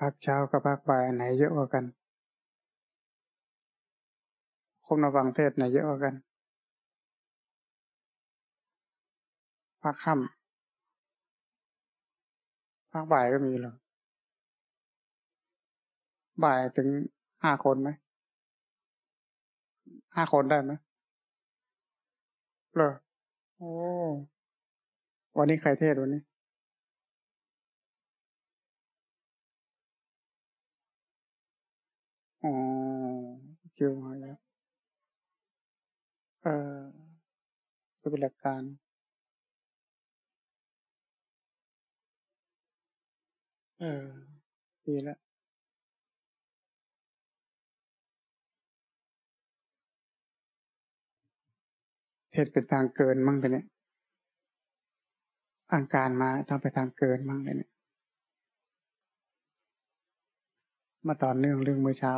พักเช้ากับพักบ่ายไหนเยอะกว่ากันคนมาฟังเทศไหนเยอะกว่ากันพักค่ำพักบ่ายก็มีหรอบ่ายถึงห้าคนไหมห้าคนได้ไหมเหรอโอ้วันนี้ใครเทศวันนี้ อ๋อคิวมาแล้วเออจะเป็นหลักการเออดีล้วเทศเป็นทางเกินมั่งไปเนี่ยทางการมาทำไปทางเกินมั่งไปเนี่ย มาต่อเนื่องเรื่องเมื่อเช้า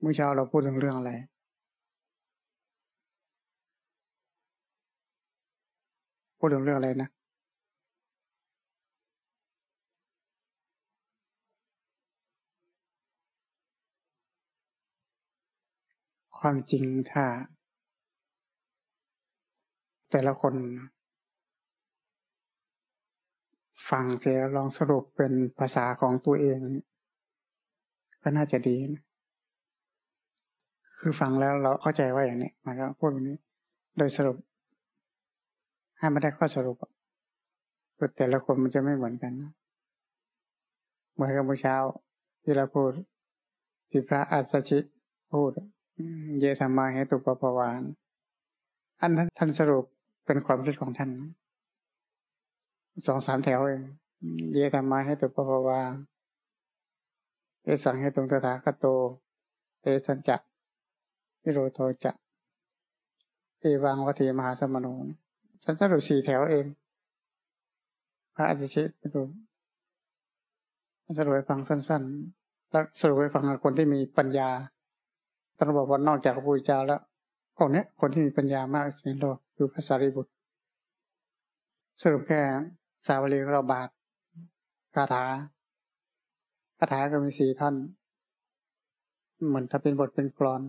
เมื่อเช้าเราพูดถึงเรื่องอะไร พูดถึงเรื่องอะไรนะ ความจริงถ้า แต่ละคนฟังเสียลองสรุปเป็นภาษาของตัวเอง ก็น่าจะดีนะ คือฟังแล้วเราเข้าใจว่าอย่างนี้มันก็พูดแบบนี้ โดยสรุป ให้ไม่ได้ข้อสรุปแต่ละคนมันจะไม่เหมือนกันเหมือนกับเมื่อเช้า ที่เราพูด ที่พระอัศชิพูด เยธรรมาเหตุปปวานอันนั้นท่านสรุปเป็นความคิดของท่านสองสามแถวเองเยธรรมาเหตุปปวาเอสังเหตุงตถาคโตเอสัญจะ นิโรโทจะเอวังวัติมหาสมโนฉันสรุปสี่แถวเอง พระอาจารย์ไปดูสรุปให้ฟังสั้นๆ แล้วสรุปให้ฟังคนที่มีปัญญาท่านบอกว่านอกจากพระพุทธเจ้าแล้วคนนี้คนที่มีปัญญามากสินโลกคือพระสารีบุตร สรุปแค่สาวลีเราบาทคาถาคาถาก็มีสี่ท่าน เหมือนถ้าเป็นบทเป็นกรอน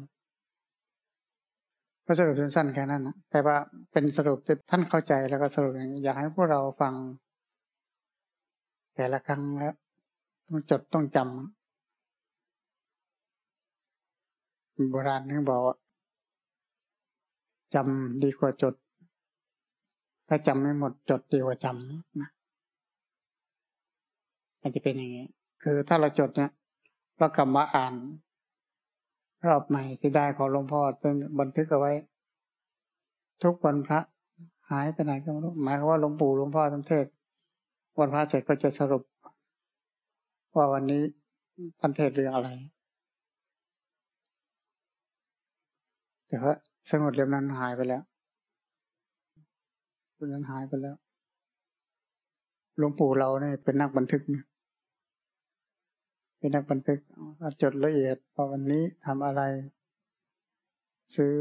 ก็สรุปสั้นๆแค่นั้นนะแต่ว่าเป็นสรุปที่ท่านเข้าใจแล้วก็สรุปอย่างอยากให้พวกเราฟัง แต่ละครั้งแล้วต้องจดต้องจำโบราณเขาบอกว่าจำดีกว่าจด ถ้าจำไม่หมดจดดีกว่าจำนะมันจะเป็นอย่างนี้ คือถ้าเราจดเนี่ยเรากลับมาอ่าน รอบใหม่ที่ได้ของหลวงพ่อเป็นบันทึกเอาไว้ ทุกวันพระหายไปไหนก็ไม่รู้หมายความว่าหลวงปู่หลวงพ่อทั้งเทศ วันพระเสร็จก็จะสรุป ว่าวันนี้พันเทศเรื่องอะไรแต่ว่าสงดเล่มนั้นหายไปแล้วเล่มนั้นหายไปแล้วหลวงปู่เราเนี่ยเป็นนักบันทึกนะ เป็นนักบันทึกจดละเอียดว่าวันนี้ทำอะไร ซื้อ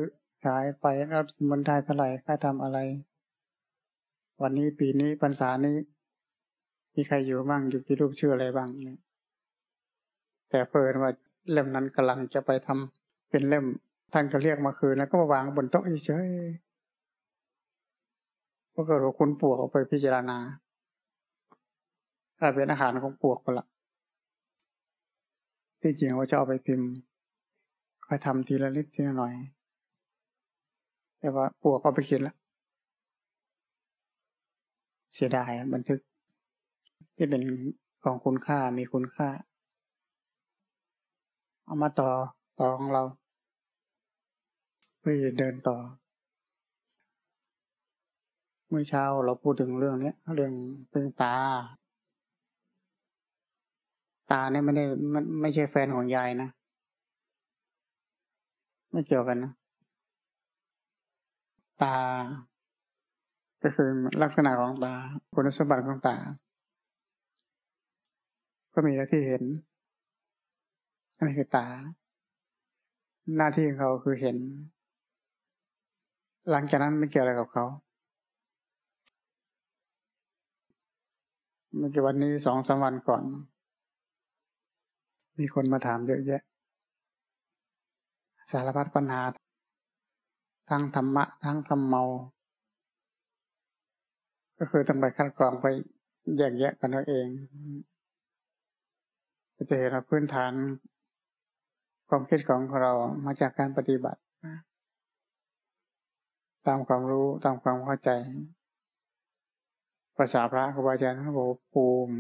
ขายไปแล้วมันได้เท่าไหร่ค่าทำอะไร วันนี้ปีนี้พรรษานี้ มีใครอยู่บ้างอยู่กี่รูปชื่ออะไรบ้างเนี่ยแต่เพิ่นว่าเล่มนั้นกำลังจะไปทำเป็นเล่มท่านก็เรียกมาคืนแล้วก็มาวางบนโต๊ะเฉยๆก็เกิดว่าคุณปวกออกไปพิจารณาถ้าเป็นอาหารของปวกไปละ ที่จริงว่าจะเอาไปพิมพ์ค่อยทำทีละนิดทีละหน่อย แต่ว่าปวกเอาไปเขียนและเสียดายบันทึก ที่เป็นของคุณค่ามีคุณค่า เอามาต่อต่อของเราเพื่อเดินต่อ เมื่อเช้าเราพูดถึงเรื่องนี้เรื่องเรื่องตา ตาเนี่ยไม่ได้มันไม่ใช่แฟนของยายนะ ไม่เกี่ยวกันนะ ตา ก็คือลักษณะของตา คุณสมบัติของตา ก็มีหน้าที่เห็นอันนี้คือตา หน้าที่ของเขาคือเห็น หลังจากนั้นไม่เกี่ยวอะไรกับเขาเมื่อกี้วันนี้สองสามวันก่อน มีคนมาถามเยอะแยะ สารพัดปัญหา ทั้งธรรมะ ทั้งธรรมเมา ก็คือต้องไปคัดกรองไปแยกแยะกันเอาเองจะเห็นว่าพื้นฐาน ความคิดของเรามาจากการปฏิบัติ ตามความรู้ตามความเข้าใจ ภาษาพระครูบาอาจารย์เขาบอกภูมิ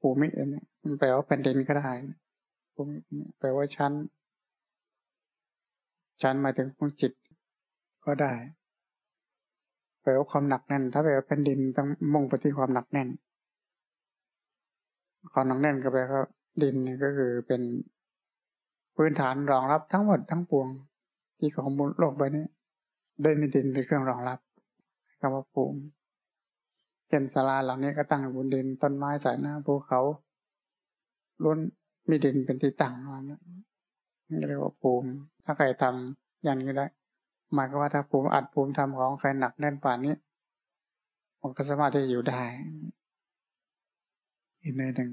ภูมิเนี่ยมันแปลว่าแผ่นดินก็ได้ภูมิแปลว่าชั้น ชั้นหมายถึงของจิตก็ได้ แปลว่าความหนักแน่น ถ้าแปลว่าแผ่นดินต้องมุ่งไปที่ความหนักแน่น ความหนักแน่นก็แปลว่าดินก็คือเป็นพื้นฐานรองรับทั้งหมดทั้งปวงที่ของบนโลกใบนี้โดยมีดินเป็นเครื่องรองรับคำว่าภูมิ เช่นศาลาหลังนี้ก็ตั้งบนดินต้นไม้สายน้าภูเขาล้นมีดินเป็นที่ตั้งนั่นนี่เรียกว่าภูมิ ถ้าใครทำย่างนี้ได้ หมายก็ว่าถ้าภูมิอัดภูมิทำของใครหนักแน่นป่านนี้มันก็สามารถที่จะอยู่ได้ อีกในหนึ่ง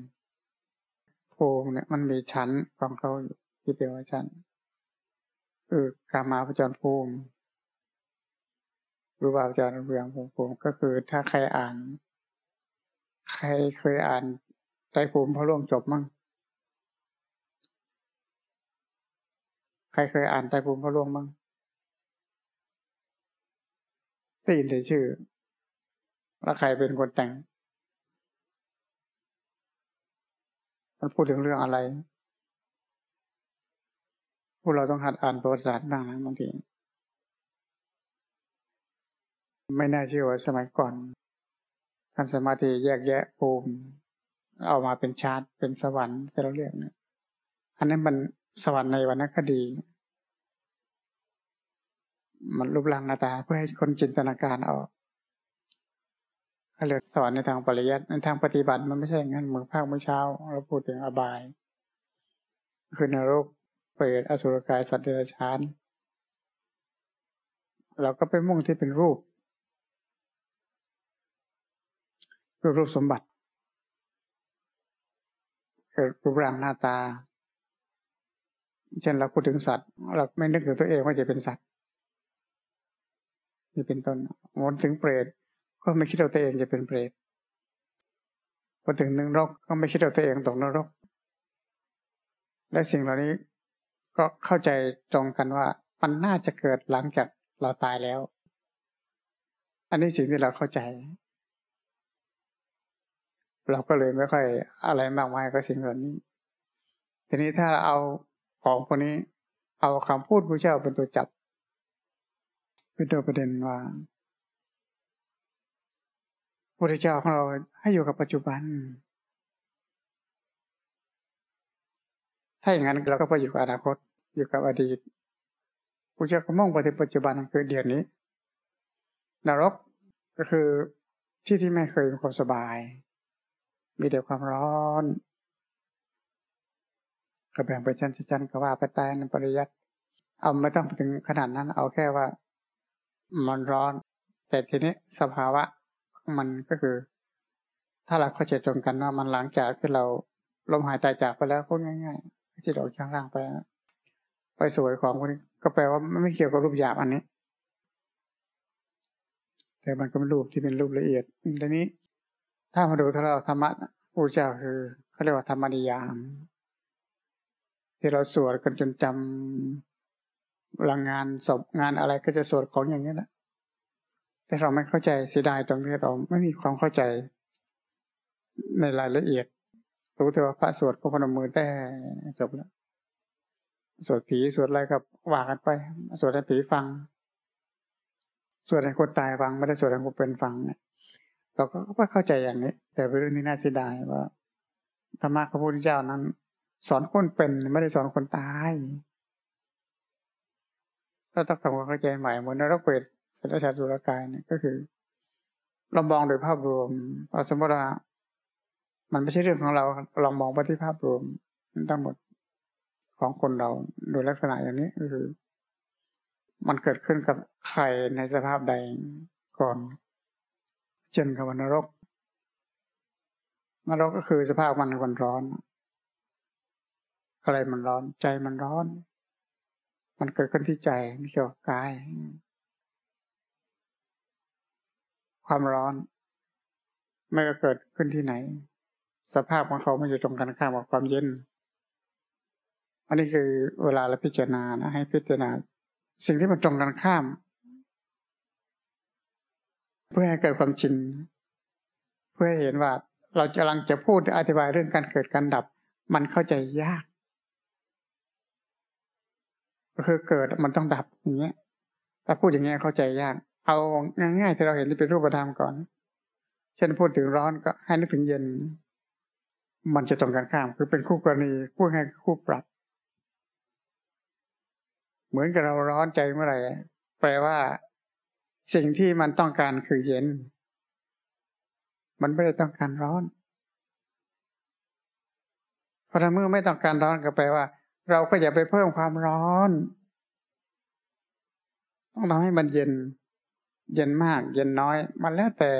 ภูมิเนี่ยมันมีชั้นของเขาอยู่ที่เรียว่าชั้นคือกามาพจรภูมิ รูปาจารย์เรืองผมผมก็คือถ้าใครอ่าน ใครเคยอ่านไตรภูมิพระร่วงจบมั่งใครเคยอ่านไตรภูมิพระร่วงมั่งได้ยินแต่ชื่อแล้วใครเป็นคนแต่งมันพูดถึงเรื่องอะไร พวกเราต้องหัดอ่านประวัติศาสตร์บ้างนะบางที ไม่น่าเชื่อว่าสมัยก่อนท่านสมาธิแยกแยะภูมิเอามาเป็นชาติเป็นสวรรค์ที่เราเรียกเนี่ยอันนั้นมันสวรรค์ในวรรณคดี มันรูปร่างหน้าตาเพื่อให้คนจินตนาการออกเขาเรียกสวรรค์ในทางปริยัติในทางปฏิบัติมันไม่ใช่อย่างนั้นเหมือนภาคเมื่อเช้า เราพูดถึงอบาย คือนรกเปรตอสุรกายสัตว์เดรัจฉาน เราก็ไปมุ่งที่เป็นรูปคือ รูปสมบัติรูปร่างหน้าตา เช่นเราพูดถึงสัตว์ เราไม่นึกถึงตัวเองว่าจะเป็นสัตว์นี่เป็นต้นมนถึงเปรตก็ไม่คิดว่าตัวเองจะเป็นเปรตพอถึงนึงรกก็ไม่คิดว่าตัวเองตกนรก และสิ่งเหล่านี้ก็เข้าใจตรงกันว่ามันน่าจะเกิดหลังจากเราตายแล้ว อันนี้สิ่งที่เราเข้าใจ เราก็เลยไม่ค่อยอะไรมากมายกับสิ่งเหล่านี้ ทีนี้ถ้าเราเอาของคนนี้ เอาคำพูดพระเจ้าเป็นตัวจับ เป็นตัวประเด็นว่าพระเจ้าของเราให้อยู่กับปัจจุบัน ถ้าอย่างนั้นเราก็ไปอยู่กับอนาคต อยู่กับอดีตพระเจ้าก็มุ่งไปถึงปัจจุบันคือเดี๋ยวนี้ นรกก็คือที่ที่ไม่เคยมีความสบาย มีแต่ความร้อนก็แบ่งไปชั้นชั้นก็ว่าไปตายในปริยัติเอาไม่ต้องถึงขนาดนั้น เอาแค่ว่า มันร้อน แต่ทีนี้สภาวะมันก็คือ ถ้าเราเข้าใจตรงกันว่ามันหลังจากที่เราลมหายใจจากไปแล้วก็ง่ายๆจิตออกจากร่างไป ไปสวยของคนนี้ก็แปลว่าไม่เกี่ยวกับรูปหยาบอันนี้ แต่มันก็เป็นรูปที่เป็นรูปละเอียดทีนี้ ถ้ามาดูถ้าเราธรรมะพระเจ้าคือเขาเรียกว่าธรรมนิยาม ที่เราสวดกันจนจำพลังงานศพงานอะไรก็จะสวดของอย่างนี้แหละแต่เราไม่เข้าใจเสียดายตรงที่เราไม่มีความเข้าใจในรายละเอียด รู้แต่ว่าพระสวดก็พนมมือแต่จบแล้วสวดผีสวดอะไรกับว่ากันไป สวดให้ผีฟัง สวดให้คนตายฟัง ไม่ได้สวดให้คนเป็นฟังเนี่ย เราก็ไม่เข้าใจอย่างนี้ แต่เป็นเรื่องที่น่าเสียดายว่าธรรมะพระพุทธเจ้านั้น สอนคนเป็นไม่ได้สอนคนตายเราต้องทำความเข้าใจใหม่เหมือนนรกเปรตสัตว์ชาติสุรกายเนี่ยก็คือเรามองโดยภาพรวมเอาสมมติว่ามันไม่ใช่เรื่องของเราลองมองไปที่ภาพรวมทั้งหมดของคนเราโดยลักษณะอย่างนี้ก็คือ มันเกิดขึ้นกับใครในสภาพใดก่อน ช่นคำว่านรก นรกก็คือสภาพมันมันร้อน อะไรมันร้อน ใจมันร้อน มันเกิดขึ้นที่ใจไม่เกี่ยวกับกาย ความร้อน ไม่ก็เกิดขึ้นที่ไหน สภาพของเขามันจะตรงกันข้ามกับความเย็น อันนี้คือเวลาเราพิจารณานะให้พิจารณา สิ่งที่มันตรงกันข้าม พื่อให้เกิดความจริง เพื่อให้เห็นว่าเรากำลังจะพูดอธิบายเรื่องการเกิดการดับ มันเข้าใจยาก ก็คือเกิดมันต้องดับอย่างเงี้ยถ้าพูดอย่างเงี้ยเข้าใจยาก เอาง่ายๆที่เราเห็นที่เป็นรูปธรรมก่อน เช่นพูดถึงร้อนก็ให้นึกถึงเย็น มันจะตรงกันข้าม คือเป็นคู่กรณีคู่ให้คู่ปรับ เหมือนกับเราร้อนใจเมื่อไหร่แปลว่า สิ่งที่มันต้องการคือเย็น มันไม่ได้ต้องการร้อน เพราะถ้าเมื่อไม่ต้องการร้อนก็แปลว่า เราก็อย่าไปเพิ่มความร้อน ต้องทำให้มันเย็น เย็นมาก เย็นน้อย มันแล้วแต่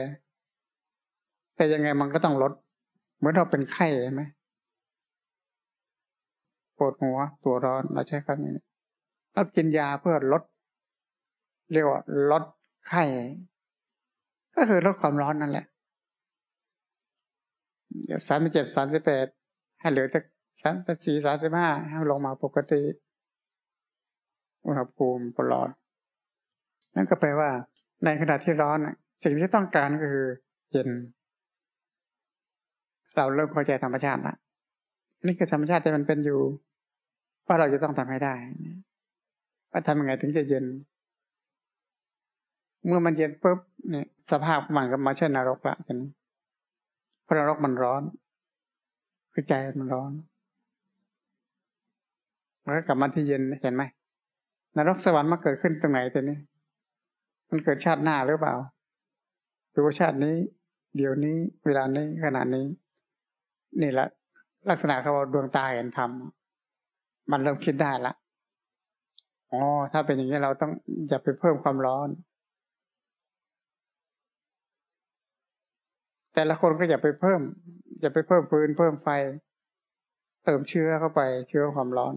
แต่ยังไงมันก็ต้องลด เหมือนเราเป็นไข้ใช่ไหมปวดหัวตัวร้อนเราใช้คำนี้เรากินยาเพื่อลด เรียกว่าลด ไข้ก็คือลดความร้อนนั่นแหละสามสิบเจ็ดสามสิบแปดให้เหลือจากสามสิบสี่สามสิบห้าให้ลงมาปกติอุณหภูมิปลอดนั่นก็แปลว่า ในขณะที่ร้อนสิ่งที่ต้องการก็คือ เย็น เราเริ่มเข้าใจธรรมชาติละนี่คือธรรมชาติที่มันเป็นอยู่ว่าเราจะต้องทำให้ได้ว่าทำยังไงถึงจะเย็น เมื่อมันเย็นปุ๊บเนี่ยสภาพมันก็มาเช่นนรกละกันเพราะนรกมันร้อนคือใจมันร้อนมันก็กลับมาที่เย็นเห็นไหมนรกสวรรค์มาเกิดขึ้นตรงไหนตัวนี้ มันเกิดชาติหน้าหรือเปล่าหรือว่าชาตินี้ เดี๋ยวนี้เวลานี้ขณะนี้ นี่แหละ ลักษณะเขาบอกดวงตาเห็นธรรมมันเริ่มคิดได้ละอ๋อถ้าเป็นอย่างนี้เราต้องอย่าไปเพิ่มความร้อน แต่ละคนก็อย่าไปเพิ่ม อย่าไปเพิ่มฟืนเพิ่มไฟ เติมเชื้อเข้าไปเชื้อความร้อน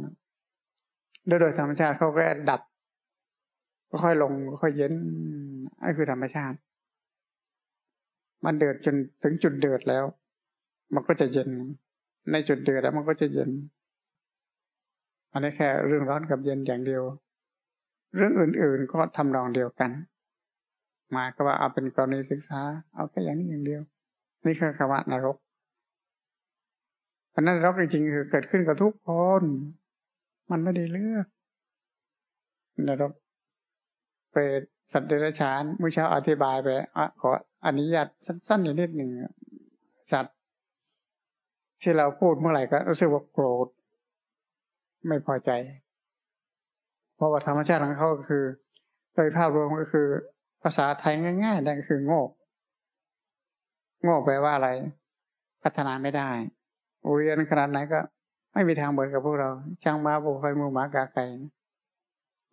โดยโดยธรรมชาติเขาก็ดับก็ค่อยลงค่อยเย็นนั่นคือธรรมชาติ มันเดือดจนถึงจุดเดือดแล้ว มันก็จะเย็น ในจุดเดือดแล้วมันก็จะเย็น อันนี้แค่เรื่องร้อนกับเย็นอย่างเดียว เรื่องอื่นๆก็ทำนองเดียวกันมาก็ว่าเอาเป็นกรณีศึกษา เอาแค่อย่างนี้อย่างเดียว นี่คือคำว่านรกเพราะนั้นนรกจริงๆคือเกิดขึ้นกับทุกคน มันไม่ได้เลือกนรกเปรตสัตว์เดรัจฉานมื่อเช้าอธิบายไปอขออนุญาตสั้นๆอีกนิดหนึ่งสัตว์ที่เราพูดเมื่อไหร่ก็รู้สึกว่าโกรธ ไม่พอใจ เพราะว่าธรรมชาติของเขาคือ โดยภาพรวมก็คือ ภาษาไทยง่ายๆนั่นคือโง่ โง่แปลว่าอะไร พัฒนาไม่ได้เรียนขนาดไหนก็ ไม่มีทางเหมือนกับพวกเรา ช่างมาบุกไฟมูหมากาไก่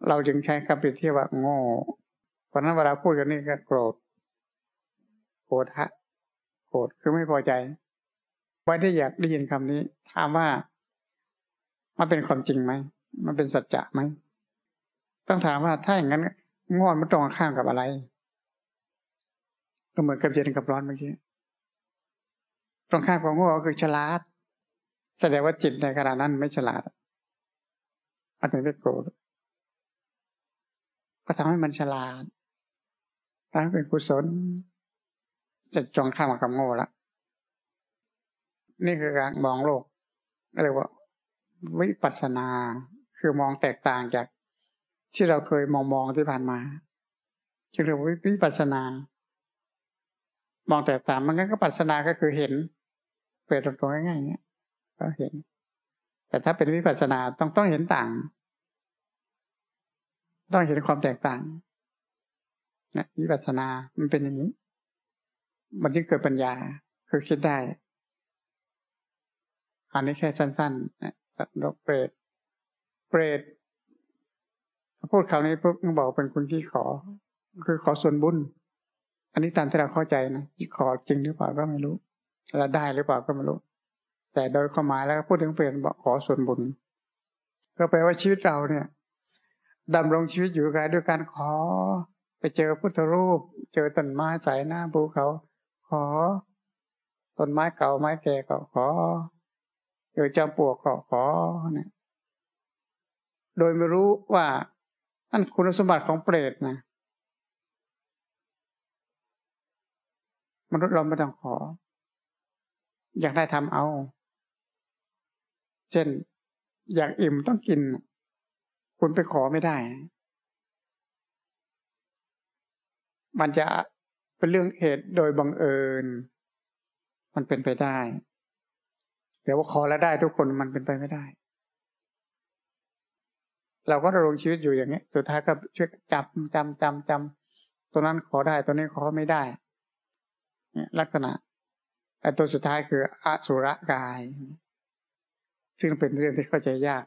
เราจึงใช้คำเปรียบเทียบว่าโง่เพราะนั้นเวลาพูดกันนี่ก็โกรธโกรธฮะโกรธคือไม่พอใจไม่ได้อยากได้ยินคำนี้ ถามว่า มันเป็นความจริงไหม มันเป็นสัจจะไหม ต้องถามว่าถ้าอย่างนั้นงอนมันตรงข้ามกับอะไร ก็เหมือนกับเย็นกับร้อนเมื่อกี้ ตรงข้ามของโง่ก็คือฉลาด แสดงว่าจิตในขณะนั้นไม่ฉลาดมันถึงได้โกรธก็ทำให้มันฉลาดทำให้เป็นกุศลจะตรงข้ามกับโง่ละนี่คือการมองโลกเรียกว่า วิปัสสนาคือมองแตกต่างจากที่เราเคยมองมองที่ผ่านมาจึงเรียกว่าวิปัสสนา มองแตกต่างมันก็ปัสสนาก็คือเห็น เปรียบตรงๆง่ายๆเงี้ยก็เห็น แต่ถ้าเป็นวิปัสสนาต้องต้องเห็นต่าง ต้องเห็นความแตกต่างนะวิปัสสนา มันเป็นอย่างนี้ มันจึงเกิดปัญญา คือคิดได้ อันนี้แค่สั้นๆนะสัตว์นกเปรต เปรตพูดคำนี้ปุ๊บก็บอกเป็นคุณที่ขอ คือขอส่วนบุญ อันนี้ตามที่เราเข้าใจนะที่ขอจริงหรือเปล่าก็ไม่รู้ เราได้หรือเปล่าก็ไม่รู้ แต่โดยความหมายแล้วพูดถึงเปลี่ยนขอส่วนบุญ ก็แปลว่าชีวิตเราเนี่ยดำรงชีวิตอยู่กันด้วยการขอ ไปเจอพุทธรูป เจอต้นไม้ใสหน้าภูเขา ขอต้นไม้เก่าไม้แก่ก็ขอเจอจอมปลวกก็ขอเนี่ยโดยไม่รู้ว่านั่นคุณสมบัติของเปรตนะมนุษย์เราไม่ต้องขอ อยากได้ทำเอา เช่น อยากอิ่มต้องกิน คุณไปขอไม่ได้มันจะเป็นเรื่องเหตุโดยบังเอิญ มันเป็นไปได้ แต่ว่าขอแล้วได้ทุกคนมันเป็นไปไม่ได้ เราก็ดำรงชีวิตอยู่อย่างนี้สุดท้ายก็ช่วยจับจำจำจำตัวนั้นขอได้ตัวนี้ขอไม่ได้ลักษณะ ไอ้ตัวสุดท้ายคืออสุรกาย ซึ่งเป็นเรื่องที่เข้าใจยาก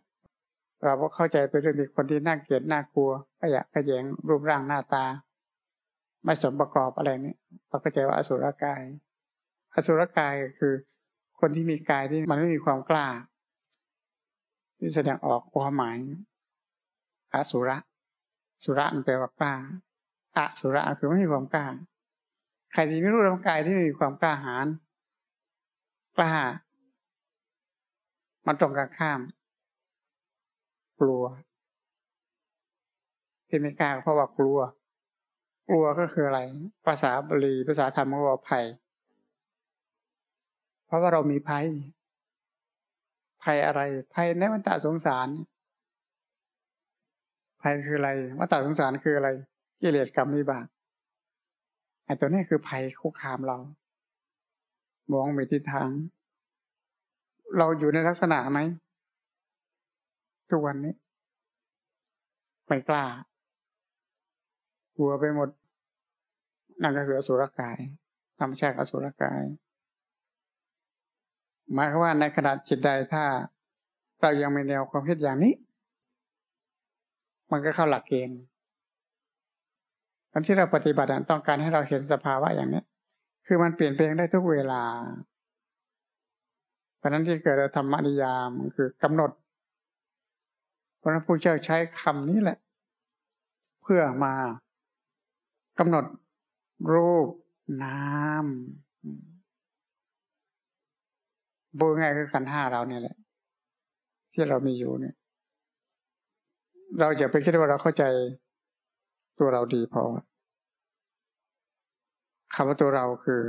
เราก็เข้าใจเป็นเรื่องที่คนที่น่าเกลียดน่ากลัวขยะขยงรูปร่างหน้าตา ไม่สมประกอบอะไรนี่เราเข้าใจว่าอสุรกาย อสุรกายคือ คนที่มีกายที่มันไม่มีความกล้าที่แสดงออกความหมายอสุระ สุระมันแปลว่ากล้าอสุระคือไม่มีความกล้า ใครที่ไม่รู้ร่างกายที่มีความกล้าหาญ กล้า มันตรงกันข้าม กลัว ที่ไม่กล้าเพราะว่ากลัว กลัวก็คืออะไร ภาษาบาลีภาษาธรรมก็ว่าภัย เพราะว่าเรามีภัย ภัยอะไร ภัยในวัฏสงสาร ภัยคืออะไรวัฏสงสารคืออะไรกิเลสกรรมวิบากไอ้ตัวนี้คือภัยคุกคามเรา มองไปทิศทาง เราอยู่ในลักษณะไหมทุกวันนี้ไม่กล้ากลัวไปหมดนั่นก็คืออสุรกายธรรมชาติอสุรกาย หมายความว่าในขณะจิตใดถ้า เรายังมีแนวความคิดอย่างนี้ มันก็เข้าหลักเกณฑ์การที่เราปฏิบัติต้องการให้เราเห็นสภาวะอย่างนี้ คือมันเปลี่ยนแปลงได้ทุกเวลา เพราะนั้นที่เกิดธรรมนิยามคือกำหนด พระพุทธเจ้าใช้คำนี้แหละ เพื่อมากำหนดรูปน้ำบูง่ายคือขันห้าเราเนี่ยแหละ ที่เรามีอยู่เนี่ย เราจะไปคิดว่าเราเข้าใจตัวเราดีพอ คำว่าตัวเราคือ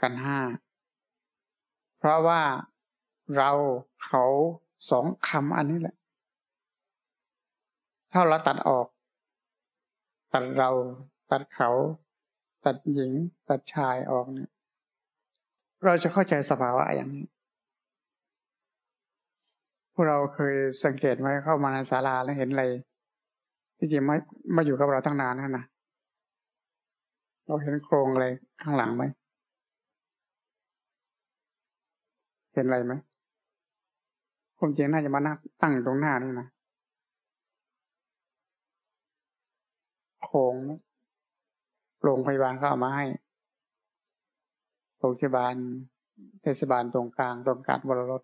กันห้า เพราะว่าเราเขาสองคำอันนี้แหละ ถ้าเราตัดออก ตัดเรา ตัดเขา ตัดหญิง ตัดชายออกเนี่ย เราจะเข้าใจสภาวะอย่างนี้ พวกเราเคยสังเกตไหมเข้ามาในศาลาแล้วเห็นอะไรที่จริงไม่มาอยู่กับเราตั้งนานแล้วนะ เราเห็นโครงอะไรข้างหลังไหม เห็นอะไรไหมผมจริงน่าจะมานั่งตั้งตรงหน้านี่นะโครงโรงพยาบาลเขาเอามาให้โรงพยาบาลเทศบาลตรงกลางตรงกลางบรรถ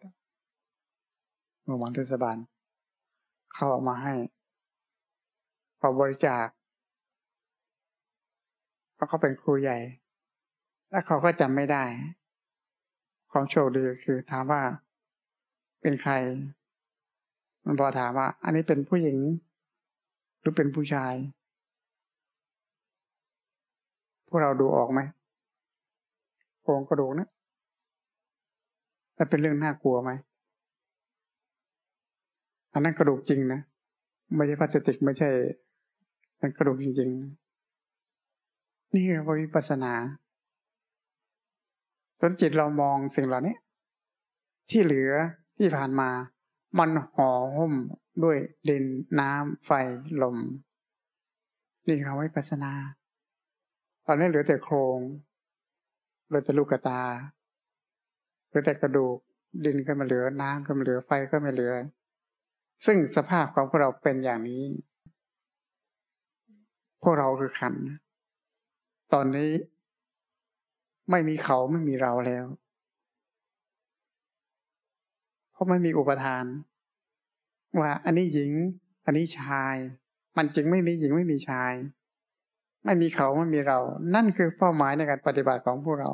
โรงพยาบาลเทศบาล เขาเอามาให้พอบริจาค เพราะเขาเป็นครูใหญ่ แล้วเขาก็จำไม่ได้ ความโชคดีคือถามว่า เป็นใคร มันพอถามว่า อันนี้เป็นผู้หญิง หรือเป็นผู้ชาย พวกเราดูออกไหมโครงกระดูกนะแล้วเป็นเรื่องน่ากลัวไหมอันนั้นกระดูกจริงนะ ไม่ใช่พลาสติกไม่ใช่เป็นกระดูกจริงๆ นี่คือวิปัสสนาตอนจิตเรามองสิ่งเหล่านี้ ที่เหลือที่ผ่านมา มันห่อหุ้มด้วยดินน้ำไฟลม นี่คือวิปัสสนา ตอนนี้เหลือแต่โครงเหลือแต่ลูกตาเหลือแต่กระดูกดินก็ไม่เหลือน้ำก็ไม่เหลือไฟก็ไม่เหลือ ซึ่งสภาพของพวกเราเป็นอย่างนี้ พวกเราคือขัน ตอนนี้ไม่มีเขาไม่มีเราแล้ว เพราะไม่มีอุปทาน ว่าอันนี้หญิง อันนี้ชาย มันจึงไม่มีหญิงไม่มีชาย ไม่มีเขาไม่มีเรา นั่นคือเป้าหมายในการปฏิบัติของพวกเรา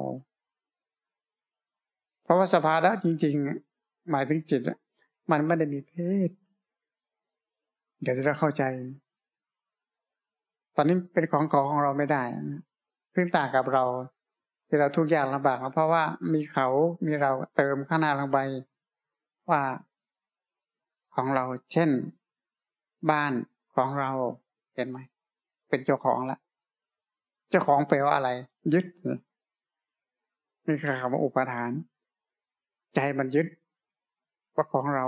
เพราะว่าสภาวะจริง ๆ หมายถึงจิตมันไม่ได้มีเพศ เดี๋ยวจะเข้าใจ ตอนนี้เป็นของของของเราไม่ได้ ซึ่งต่างกับเรา ที่เราทุกอย่างลำบากเพราะว่ามีเขามีเราเติมข้างหน้าลงไปว่าของเรา เช่น บ้านของเราเห็นไหมเป็นเจ้าของละเจ้าของแปลว่าอะไร ยึดนี่คือคำว่าอุปทาน ใจมันยึดว่าของเรา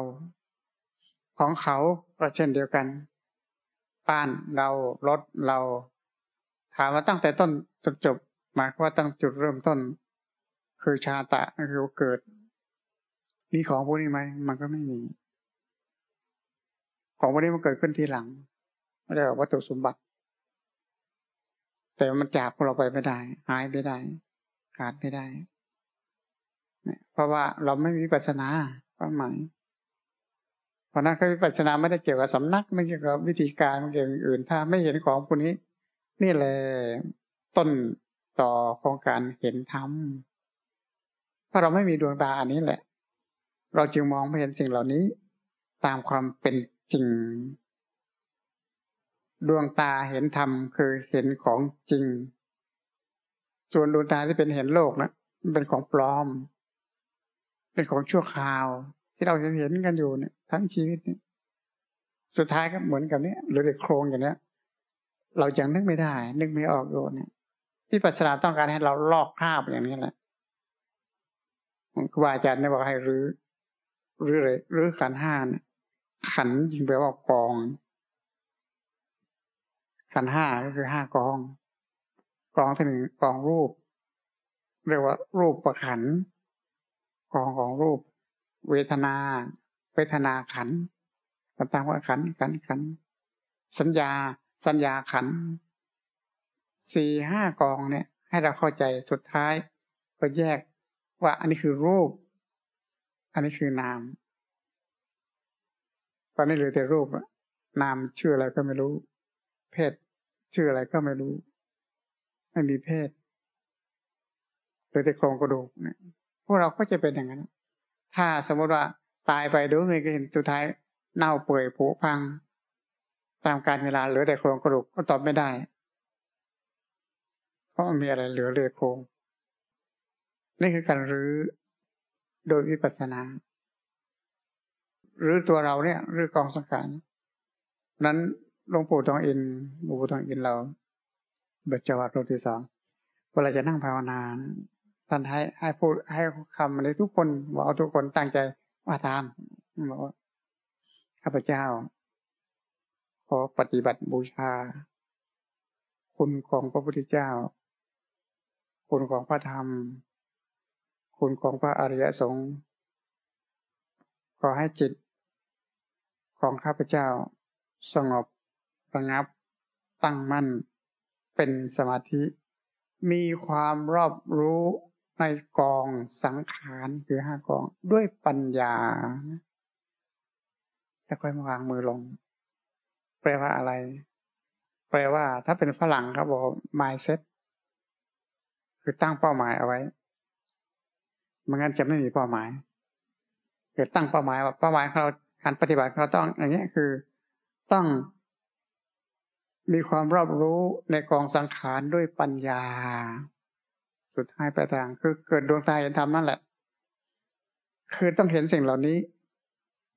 ของเขาก็เช่นเดียวกันบ้านเรารถเรา ถามว่าตั้งแต่ต้นจนจบหมายว่าตั้งจุดเริ่มต้น คือชาตะคือเกิด มีของพวกนี้ไหมมันก็ไม่มี ของพวกนี้มันเกิดขึ้นทีหลังไม่ได้วัตถุสมบัติ แต่มันจากพวกเราไปไม่ได้ หายไม่ได้ขาดไม่ได้ เพราะว่าเราไม่มีปัสนาความหมายเพราะนั้นคือปัจนาไม่ได้เกี่ยวกับสำนัก ไม่เกี่ยวกับวิธีการไม่เกี่ยวกับอื่น ถ้าไม่เห็นของพวกนี้ นี่แหละต้นต่อของการเห็นธรรมเพราเราไม่มีดวงตาอันนี้แหละ เราจึงมองไม่เห็นสิ่งเหล่านี้ ตามความเป็นจริง ดวงตาเห็นธรรมคือเห็นของจริง ส่วนดวงตาที่เป็นเห็นโลกนะมันเป็นของปลอม เป็นของชั่วคราว ที่เราเห็นกันอยู่เนี่ย ทั้งชีวิตเนี่ยสุดท้ายก็เหมือนกับเนี้ยหรือแต่โครงอย่างเนี้ย เรายังนึกไม่ได้ นึกไม่ออกอยู่เนี่ยที่ปัสนาต้องการให้เราลอกคราบอย่างนี้แหละครูบาอาจารย์ได้บอกให้รื้อรื้อเลยรื้อขันห้านขันยิงแปลว่ากอง ขันห้าก็คือห้ากอง กองที่หนึ่งกองรูป เรียกว่ารูปประขัน กองของรูป เวทนา เวทนาขันต่างว่าขันขันขัน สัญญา สัญญาขันสี่ห้ากองเนี่ย ให้เราเข้าใจสุดท้าย ก็แยกว่าอันนี้คือรูป อันนี้คือนาม ตอนนี้เหลือแต่รูปนามชื่ออะไรก็ไม่รู้ เพศชื่ออะไรก็ไม่รู้ ไม่มีเพศเหลือแต่โครงกระดูกเนี่ยพวกเราก็จะเป็นอย่างนั้น ถ้าสมมติว่าตายไปดูไม่เห็นสุดท้ายเน่าเปื่อยผุพัง ตามการเวลาเหลือแต่โครงกระดูกก็ตอบไม่ได้ เพราะมันมีอะไรเหลือเลือโครงนี่คือการรื้อโดยวิปัสสนาหรือตัวเราเนี่ยหรือกองสังขารนั้นหลวงปู่ทองอินหลวงปู่ทองอินเราเบิดจังหวัดรที่สองเวลาจะนั่งภาวนาท่านให้ให้พูดให้คำในทุกคนบอกทุกคนตั้งใจว่าตามบอกว่าข้าพเจ้า ขอปฏิบัติบูชา คุณของพระพุทธเจ้า คุณของพระธรรม คุณของพระอริยสงฆ์ขอให้จิตของข้าพเจ้าสงบระงับ ตั้งมั่น เป็นสมาธิ มีความรอบรู้ในกองสังขารคือห้ากองด้วยปัญญา แล้วค่อยวางมือลง แปลว่าอะไร แปลว่า ถ้าเป็นฝรั่งครับบอก mindset คือตั้งเป้าหมายเอาไว้มันงั้นจะไม่มีเป้าหมายเกิดตั้งเป้าหมายว่าเป้าหมายของเราการปฏิบัติเราต้องอย่างนี้คือต้องมีความรอบรู้ในกองสังขารด้วยปัญญา สุดท้ายปลายทางคือเกิดดวงตาเห็นธรรมนั่นแหละ คือต้องเห็นสิ่งเหล่านี้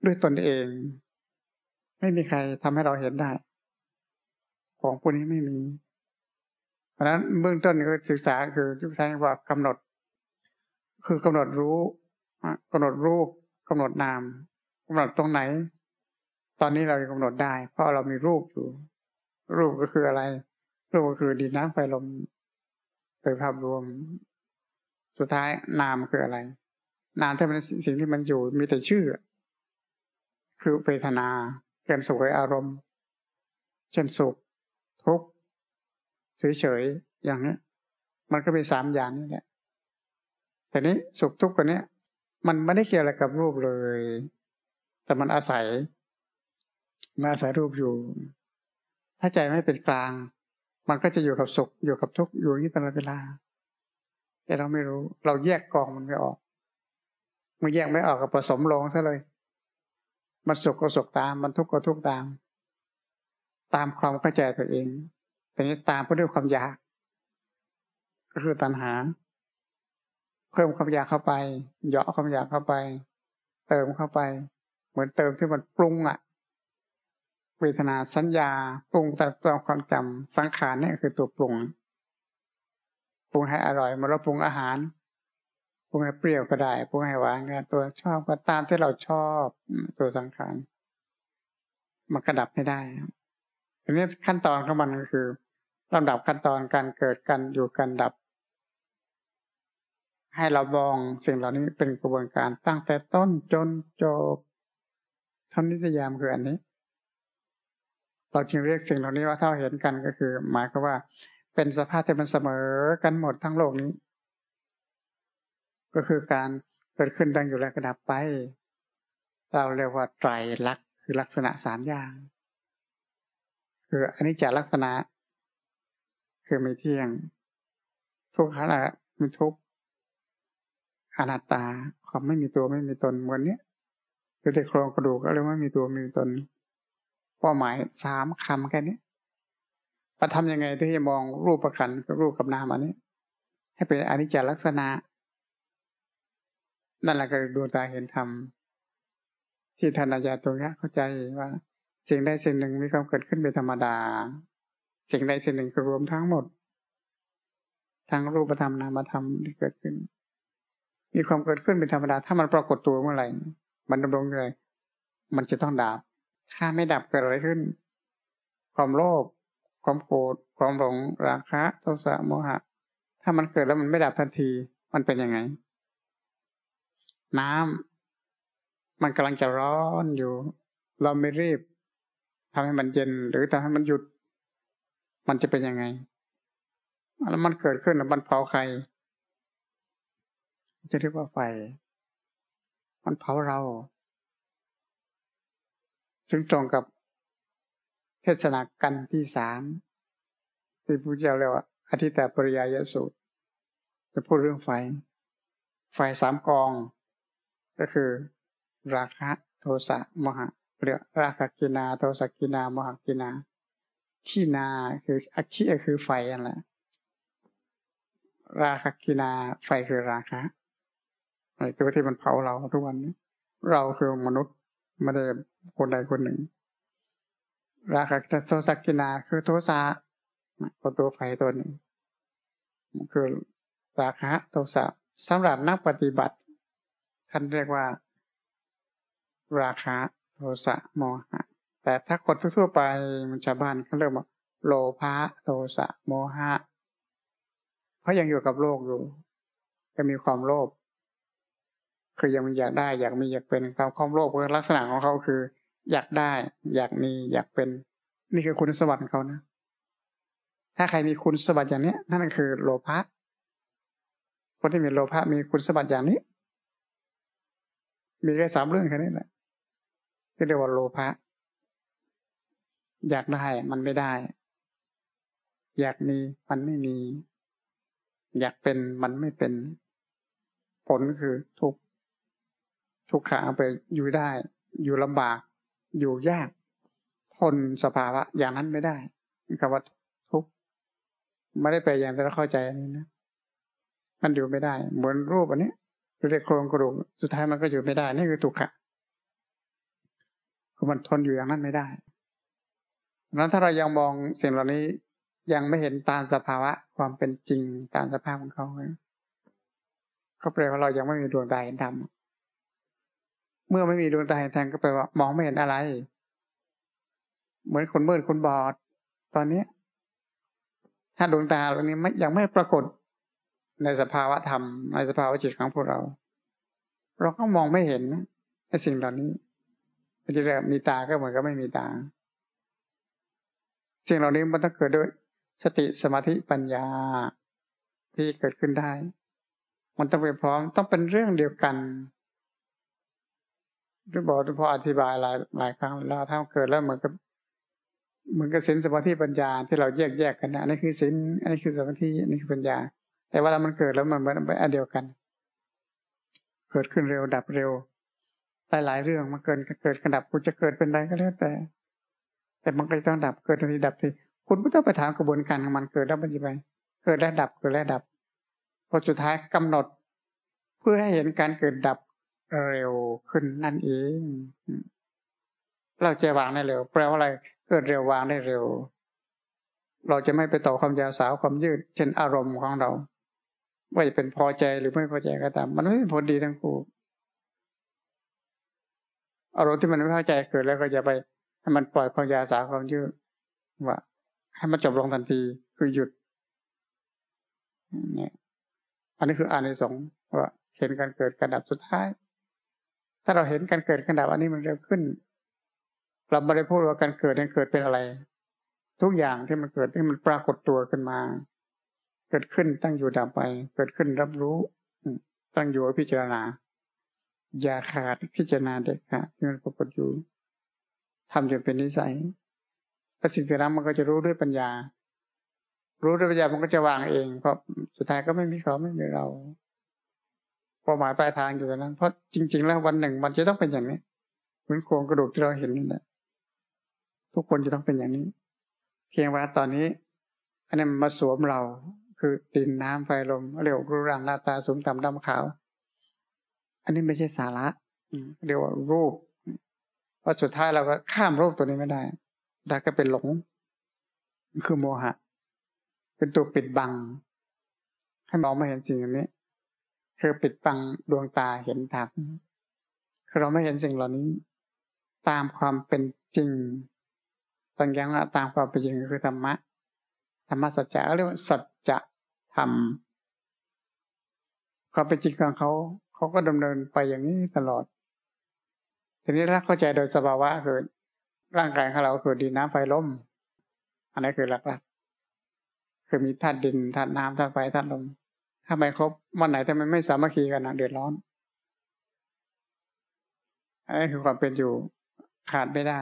ด้วยตนเอง ไม่มีใครทำให้เราเห็นได้ ของพวกนี้ไม่มี เพราะฉะนั้นเบื้องต้นก็ศึกษาคือทุกท่านว่ากำหนด คือกำหนดรู้กำหนดรูปกำหนดนามกำหนดตรงไหน ตอนนี้เรากำหนดได้ เพราะเรามีรูปอยู่ รูปก็คืออะไร รูปก็คือดินน้ำไฟลมโดยภาพรวม สุดท้ายนามคืออะไร นามที่เป็นสิ่งที่มันอยู่มีแต่ชื่อ คือเวทนา เกินสุขอารมณ์ เช่นสุข ทุกข์เฉยๆอย่างนี้มันก็เป็นสามอย่างนี่แหละแต่นี้สุขทุกข์กันนี้ยมันไม่ได้เกี่ยวอะไรกับรูปเลย แต่มันอาศัยมาอาศัยรูปอยู่ ถ้าใจไม่เป็นกลาง มันก็จะอยู่กับสุขอยู่กับทุกข์อยู่อย่างนี้ตลอดเวลา แต่เราไม่รู้ เราแยกกองมันไม่ออกมันแยกไม่ออกกับผสมลงซะเลย มันสุขก็สุขตาม มันทุกข์ก็ทุกข์ตาม ตามความเข้าใจตัวเองแต่นี้ตามเพราะด้วยความอยาก ก็คือตัณหา เพิ่มความอยากเข้าไปเหยาะความอยากเข้าไป เติมเข้าไป เหมือนเติมที่มันปรุงอะเวทนาสัญญา ปรุงแต่ตัวความจำสังขารนี่คือตัวปรุง ปรุงให้อร่อยมันเราปรุงอาหาร ปรุงให้เปรี้ยวก็ได้ปรุงให้หวานก็ตัวชอบก็ตามที่เราชอบตัวสังขารมันกระดับไม่ได้ทีนี้ขั้นตอนของมันก็คือลำดับขั้นตอนการเกิดการอยู่การดับ ให้เรามองสิ่งเหล่านี้เป็นกระบวนการตั้งแต่ต้นจนจบท่านิสยามคืออันนี้ เราจึงเรียกสิ่งเหล่านี้ว่าเท่าเห็นกันก็คือ หมายความว่า เป็นสภาพที่มันเสมอกันหมดทั้งโลกนี้ ก็คือการเกิดขึ้นดังอยู่แล้วกระดับไป เราเรียกว่าไตรลักษณ์คือลักษณะสามอย่าง คืออันนี้จะลักษณะ คือไม่เที่ยง ทุกขณะมีทุกอนัตตาความไม่มีตัวไม่มีตนเหมือนเนี้ยคือแต่โครงกระดูกก็เลยไม่มีตัวไม่มีตนเป้าหมายสามคำแค่นี้ปะทำยังไงที่จะมองรูปประคันกับรูปกับนามอันนี้ ให้เป็นอนิจจลักษณะ นั่นแหละก็ดวงตาเห็นธรรมที่ท่านอาจารย์ตรงนี้เข้าใจว่าสิ่งใดสิ่งหนึ่งมีความเกิดขึ้นเป็นธรรมดา สิ่งใดสิ่งหนึ่งคือรวมทั้งหมด ทั้งรูปธรรมนามธรรมที่เกิดขึ้น มีความเกิดขึ้นเป็นธรรมดา ถ้ามันปรากฏตัวเมื่อไหร่มันดำรงอยู่เลยมันจะต้องดับ ถ้าไม่ดับเกิดอะไรขึ้น ความโลภความโกรธความหลงราคะโทสะโมหะ ถ้ามันเกิดแล้วมันไม่ดับทันที มันเป็นยังไง น้ำมันกำลังจะร้อนอยู่ เราไม่รีบทำให้มันเย็น หรือทำให้มันหยุด มันจะเป็นยังไง แล้วมันเกิดขึ้นแล้วมันเผาใคร จะเรียกว่าไฟ มันเผาเรา ซึ่งตรงกับเทศนากันที่สามที่พระเจ้าเรียกว่าอธิตาปริยายสูตร จะพูดเรื่องไฟ ไฟสามกอง ก็คือ ราคะโทสะโมหะเรียกราคะกินา โทสะกินาโมหะกินาขีนาคืออคีคือไฟอันแหละราคะกินาไฟคือราคะไอตัวที่มันเผาเราทุกวันนี้เราคือมนุษย์ไม่ได้คนใดคนหนึ่ง ราคะโทสกินาคือโทสะก็ตัวไฟตัวหนึ่งคือราคะโทสะสำหรับนักปฏิบัติ ท่านเรียกว่า ราคะโทสะโมหะ แต่ถ้าคนทั่วไปมันชาวบ้านเขาเรียกว่าโลภะโทสะโมหะเพราะยังอยู่กับโลกอยู่จะมีความโลภคือยังมีอยากได้ อยากมีอยากเป็นความความโลภลักษณะของเขาคือ อยากได้ อยากมีอยากเป็น นี่คือคุณสมบัติของเขานะ ถ้าใครมีคุณสมบัติอย่างนี้นั่นคือโลภะคนที่มีโลภะมีคุณสมบัติอย่างนี้ มีแค่สามเรื่องแค่นี้แหละที่เรียกว่าโลภะอยากได้มันไม่ได้ อยากมีมันไม่มี อยากเป็นมันไม่เป็น ผลคือทุกทุกขาไปอยู่ได้ อยู่ลำบาก อยู่ยาก ทนสภาวะ อย่างนั้นไม่ได้คำว่าทุกไม่ได้ไปอย่างที่เราเข้าใจนี้นะมันอยู่ไม่ได้ เหมือนรูปอันนี้ เรียกโครงกระดูกสุดท้ายมันก็อยู่ไม่ได้ นี่คือทุกขะคือมันทนอยู่อย่างนั้นไม่ได้นั้นถ้าเรายังมองสิ่งเหล่านี้ยังไม่เห็นตามสภาวะความเป็นจริงตามสภาพของเขาเขาแปลว่าเรายังไม่มีดวงตาเห็นธรรมเมื่อไม่มีดวงตาเห็นธรรมก็แปลว่ามองไม่เห็นอะไร เหมือนคนมืดคนบอด ตอนนี้ถ้าดวงตาตรงนี้ยังไม่ปรากฏ ในสภาวะธรรม ในสภาวะจิตของพวกเรา เราก็มองไม่เห็นในสิ่งเหล่านี้จะเรียกมีตาก็เหมือนกับไม่มีตาสิ่งเหล่านี้มันต้องเกิดด้วยสติสมาธิปัญญาที่เกิดขึ้นได้ มันต้องเป็นพร้อมต้องเป็นเรื่องเดียวกันที่บอกที่พออธิบายหลายหลายครั้งแล้วถ้าเกิดแล้วเหมือนกับเหมือนกับสินสมาธิปัญญาที่เราแยกแยกกันนะอันนี้คือสินอันนี้คือสมาธิอันนี้คือปัญญา แต่เวลามันเกิดแล้วมันเหมือนเป็นอันเดียวกัน เกิดขึ้นเร็วดับเร็วหลายหลายเรื่องมันเกิดเกิดกระดับคุณจะเกิดเป็นไรก็แล้วแต่ แต่มันก็ต้องดับเกิดทันทีดับทีคุณไม่ต้องไปถามกระบวนการของมันเกิดแล้วมันจะไปเกิดแล้วดับเกิดแล้วดับพอสุดท้ายกำหนด เพื่อให้เห็นการเกิดดับเร็วขึ้นนั่นเอง เราจะวางได้เร็ว แปลว่าอะไร เกิดเร็ววางได้เร็ว เราจะไม่ไปต่อความยาวสาวความยืด เช่นอารมณ์ของเรา ว่าจะเป็นพอใจหรือไม่พอใจก็ตาม มันไม่เป็นผลดีทั้งคู่อารมณ์ที่มันไม่พอใจเกิดแล้วก็จะไปให้มันปล่อยความยาสาความยืดว่าให้มันจบลงทันทีคือหยุดเนี่ยอันนี้คืออานิสงส์ว่าเห็นการเกิดการดับสุดท้าย ถ้าเราเห็นการเกิดการดับอันนี้มันเร็วขึ้น เราไม่ได้พูดว่าการเกิดเนี่ยเกิดเป็นอะไร ทุกอย่างที่มันเกิดที่มันปรากฏตัวขึ้นมา เกิดขึ้นตั้งอยู่ดับไป เกิดขึ้นรับรู้ ตั้งอยู่พิจารณา อย่าขาดพิจารณาเด็กค่ะที่มันปรากฏอยู่ทำจนเป็นนิสัยพระสิ่งที่นั้นมันก็จะรู้ด้วยปัญญา รู้ด้วยปัญญามันก็จะวางเอง เพราะสุดท้ายก็ไม่มีเขาไม่มีเราเป้าหมายปลายทางอยู่ตรงนั้น เพราะจริง ๆ แล้ววันหนึ่งมันจะต้องเป็นอย่างนี้เหมือนโครงกระดูกที่เราเห็นนี่แหละทุกคนจะต้องเป็นอย่างนี้ เพียงว่าตอนนี้อันนี้มาสวมเรา คือดินน้ำไฟลมเรียกรูปร่างหน้าตาสูงต่ำดำขาว อันนี้ไม่ใช่สาระเรียกว่ารูปเพราะสุดท้ายเราก็ข้ามรูปตัวนี้ไม่ได้ด้ก็เป็นหลง คือโมหะ เป็นตัวปิดบัง ให้มองไม่เห็นสิ่งนี้ คือปิดบังดวงตาเห็นธรรมคือเราไม่เห็นสิ่งเหล่านี้ ตามความเป็นจริงบางอย่างตามความเป็นจริงคือธรรมะธรรมะสัจจะเรียกว่าสัจ ธรรมความเป็นจริงของเขาเขาก็ดำเนินไปอย่างนี้ตลอด ทีนี้ถ้าเข้าใจโดยสภาวะคือร่างกายของเราคือดินน้ำไฟลมอันนี้คือหลักๆคือมีธาตุดินธาตุน้ำธาตุไฟธาตุลม ถ้าไม่ครบวันไหนถ้ามันไม่สามัคคีกันนะเดือดร้อนอันนี้คือความเป็นอยู่ขาดไม่ได้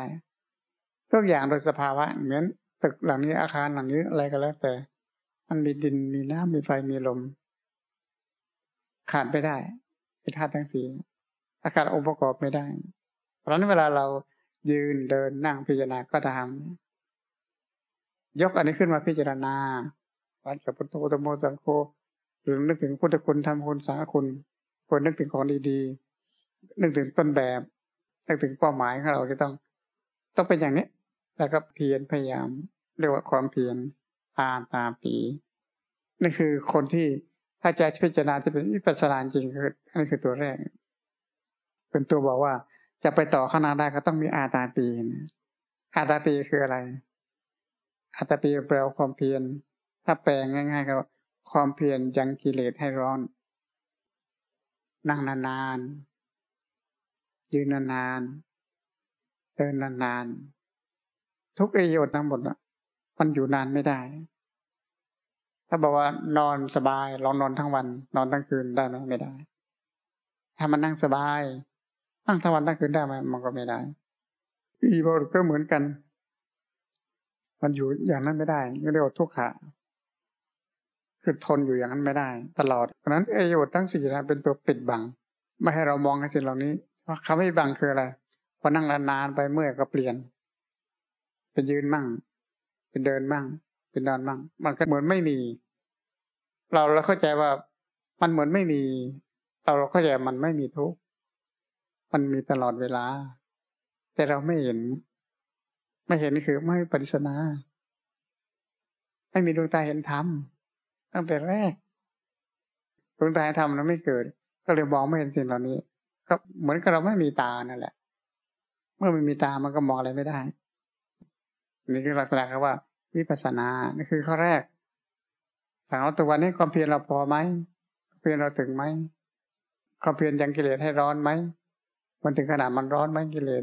ทุกอย่างโดยสภาวะเหมือนตึกหลังนี้อาคารหลังนี้อะไรก็แล้วแต่ มันมีดินมีน้ำมีไฟมีลม ขาดไม่ได้เป็นธาตุทั้งสี่อาการองค์ประกอบไม่ได้ เพราะนั้นเวลาเรายืนเดินนั่งพิจารณาก็ตามยกอันนี้ขึ้นมาพิจารณาวัดกับพุทโธธรรมโมสังโฆหรือนึกถึงพุทธคุณธรรมคุณสาคุณควรนึกถึงของดีๆ นึกถึงต้นแบบ นึกถึงเป้าหมายของเราจะต้อง ต้องเป็นอย่างนี้ แล้วก็เพียรพยายาม เรียกว่าความเพียร ตาตาปีนี่คือคนที่ถ้าจะพิจารณาที่เป็นวิปัสสนาจริงคืออันนี้คือตัวแรก เป็นตัวบอกว่า จะไปต่อข้างหน้าได้ก็ต้องมีอาตาปีนะอาตาปีคืออะไร อาตาปีแปลว่าความเพียรถ้าแปลงง่ายๆก็ความเพียรยังกิเลสให้ร้อน นั่งนานๆยืนนานๆเดินนานๆทุกอิโยชทั้งหมดอะ มันอยู่นานไม่ได้ ถ้าบอกว่านอนสบายลองนอนทั้งวัน นอนทั้งคืนได้ไหมไม่ได้ ถ้ามันนั่งสบาย นั่งทั้งวันทั้งคืนได้ไหมมันก็ไม่ได้อีโบก็เหมือนกัน มันอยู่อย่างนั้นไม่ได้เรียกว่าทุกข์คือทนอยู่อย่างนั้นไม่ได้ ตลอดเพราะนั้นไอโยชน์ทั้งสี่นะเป็นตัวปิดบัง ไม่ให้เรามองในสิ่งเหล่านี้เพราะคำให้บังคืออะไรพอนั่งนานๆไปเมื่อก็เปลี่ยนเป็นยืนมั่ง เป็นเดินมั่งเป็นนอนมั่งมันก็เหมือนไม่มี เราเราเข้าใจว่ามันเหมือนไม่มี เราเราเข้าใจมันไม่มีทุกข์มันมีตลอดเวลา แต่เราไม่เห็น ไม่เห็นคือไม่ปฏิสนาไม่มีดวงตาเห็นธรรมตั้งแต่แรกดวงตาเห็นธรรมเราไม่เกิด ก็เลยมองไม่เห็นสิ่งเหล่านี้ก็เหมือนกับเราไม่มีตานั่นแหละ เมื่อไม่มีตามันก็มองอะไรไม่ได้นี่คือลักษณะคำว่า วิปัสสนานี่คือข้อแรกถามว่าตัววันนี้ความเพียรเราพอไหมเพียรเราถึงไหมความเพียรยังกิเลสให้ร้อนไหมมันถึงขนาดมันร้อนไหมกิเลส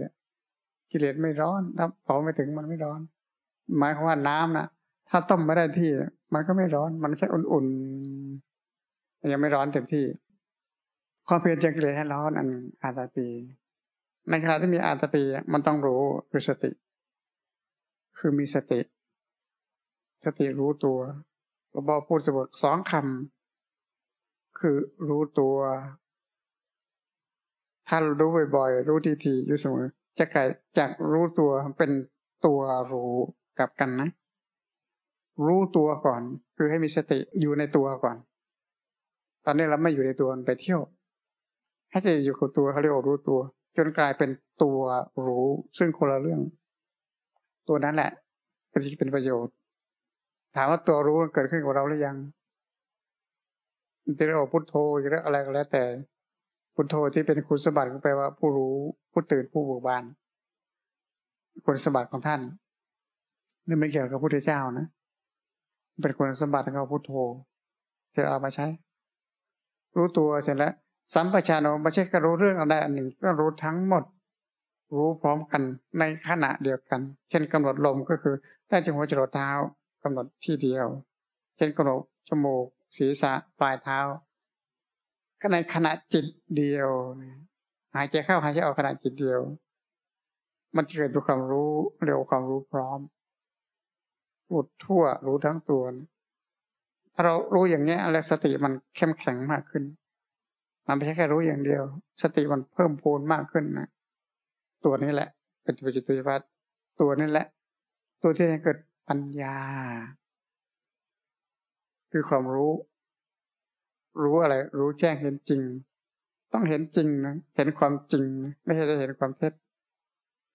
กิเลสไม่ร้อนถ้าเผาไม่ถึงมันไม่ร้อน หมายความว่าน้ำนะถ้าต้มไม่ได้ที่ มันก็ไม่ร้อน มันแค่อุ่นๆยังไม่ร้อนเต็มที่ความเพียรยังกิเลสให้ร้อนอันอาตาปี ในขณะที่มีอาตาปีมันต้องรู้คือสติ คือมีสติ สติรู้ตัวเราบอกพูดสบทสองคำคือรู้ตัว ถ้ารู้บ่อยๆ รู้ทีๆอยู่เสมอ จะกลายจากรู้ตัวเป็นตัวรู้กลับกันนะ รู้ตัวก่อน คือให้มีสติอยู่ในตัวก่อน ตอนนี้เราไม่อยู่ในตัวไปเที่ยว ให้จะอยู่กับตัวเขาเรียกว่ารู้ตัว จนกลายเป็นตัวรู้ซึ่งคนละเรื่อง ตัวนั้นแหละเป็นที่เป็นประโยชน์ ถามว่าตัวรู้เกิดขึ้นกับเราหรือยังที่เราพุทโธหรืออะไรก็แล้ว แต่ พุทโธที่เป็นคุณสมบัติก็แปลว่าผู้รู้ผู้ตื่นผู้บุกบาน คุณสมบัติของท่านนี่ไม่เกี่ยวกับพระพุทธเจ้านะเป็นคุณสมบัติของพุทโธที่เราเอามาใช้ รู้ตัวเสร็จแล้วสัมปชานโนไม่ใช่แค่รู้เรื่องอะไรอันหนึ่งก็รู้ทั้งหมด รู้พร้อมกันในขณะเดียวกัน เช่นกำหนดลมก็คือได้จังหัวจรดเท้า กำหนดที่เดียว เช่นกำหนดจมูก ศีรษะปลายเท้า ก็ในขณะจิตเดียว หายใจเข้าหายใจออกขณะจิตเดียว มันเกิดด้วยความรู้เร็วความรู้พร้อมรู้ทั่วรู้ทั้งตัว ถ้าเรารู้อย่างนี้แล้วสติมันเข้มแข็งมากขึ้น มันไม่ใช่แค่รู้อย่างเดียว สติมันเพิ่มพูนมากขึ้นนะตัวนี้แหละเป็นปัจจุบันตัวนี้แหละ ตัวที่จะเกิด ปัญญา คือความรู้ รู้อะไร รู้แจ้งเห็นจริง ต้องเห็นจริงนะเห็นความจริง ไม่ใช่จะเห็นความเท็จ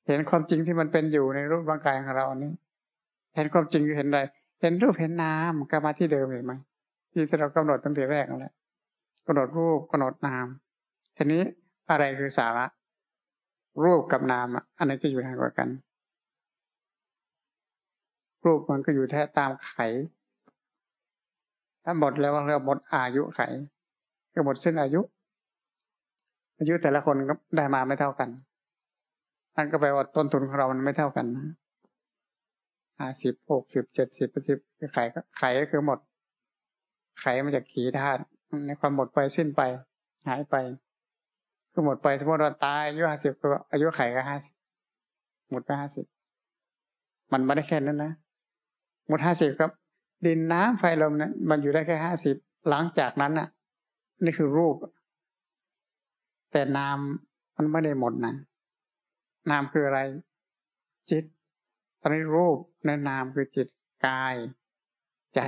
เห็นความจริงที่มันเป็นอยู่ในรูปร่างกายของเรานี้ เห็นความจริงคือเห็นอะไร เห็นรูปเห็นนามกลับมาที่เดิมเห็นไหมที่เรากำหนดตั้งแต่แรกนั่นแหละกำหนดรูปกำหนดนาม ทีนี้อะไรคือสาระ รูปกับนามอันไหนจะอยู่ทางกว่ากัน รูปมันก็อยู่แท้ตามไข ถ้าหมดแล้วเราหมดอายุไข ก็หมดเส้นอายุ อายุแต่ละคนก็ได้มาไม่เท่ากันนั่นก็แปลว่าต้นทุนของเรามันไม่เท่ากันนะห้าสิบหกสิบเจ็ดสิบแปดสิบไขไขก็คือหมด ไขมาจากขีธาตุในความหมดไปสิ้นไป หายไปคือหมดไปสมมติว่าตายอายุห้าสิบก็อายุไขก็ห้าสิบหมดไปห้าสิบมันไม่ได้แค่นั้นนะ หมดห้าสิบครับ ดินน้ำไฟลมเนี่ยมันอยู่ได้แค่ห้าสิบหลังจากนั้นน่ะ นี่คือรูป แต่นามมันไม่ได้หมดนะนามคืออะไร จิต ตอนนี้รูปในนามคือจิตกาย ใจ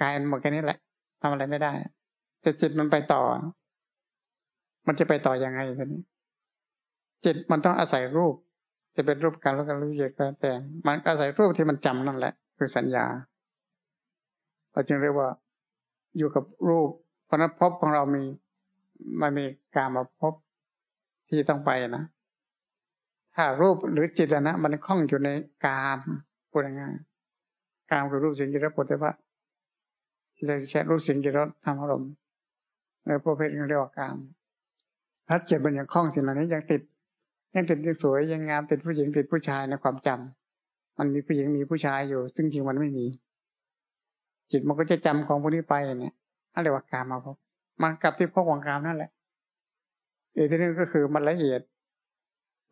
กายมันหมดแค่นี้แหละทำอะไรไม่ได้จะจิตมันไปต่อ มันจะไปต่อยังไงทีนี้จิตมันต้องอาศัยรูป จะเป็นรูปการรู้วการรู้เยอะแต่ มันอาศัยรูปที่มันจำนั่นแหละ คือสัญญาเราจึงเรียกว่าอยู่กับรูป เพราะนั้นพบของเรามีมันมีการมาพบที่ต้องไปนะถ้ารูปหรือจิตนะ มันคล้องอยู่ในกามพูดง่ายๆกามคือรูปสิ่งที่รับผลแต่ว่าจะแช่รู้สิ่งที่เราทำอารมณ์ในประเภทเรียกว่ากามถ้าเจ็บมันยังคล้องสิ่งเหล่านี้ยังติด ยังติดยังสวยยังงามติดผู้หญิงติดผู้ชายในความจำมันมีผู้หญิงมีผู้ชายอยู่ ซึ่งจริงมันไม่มี จิตมันก็จะจำของพวกนี้ไปเนี่ยนั่นเรียกว่ากามมาพบมากับที่พบของกามนั่นแหละอีกที่นึงก็คือมันละเอียด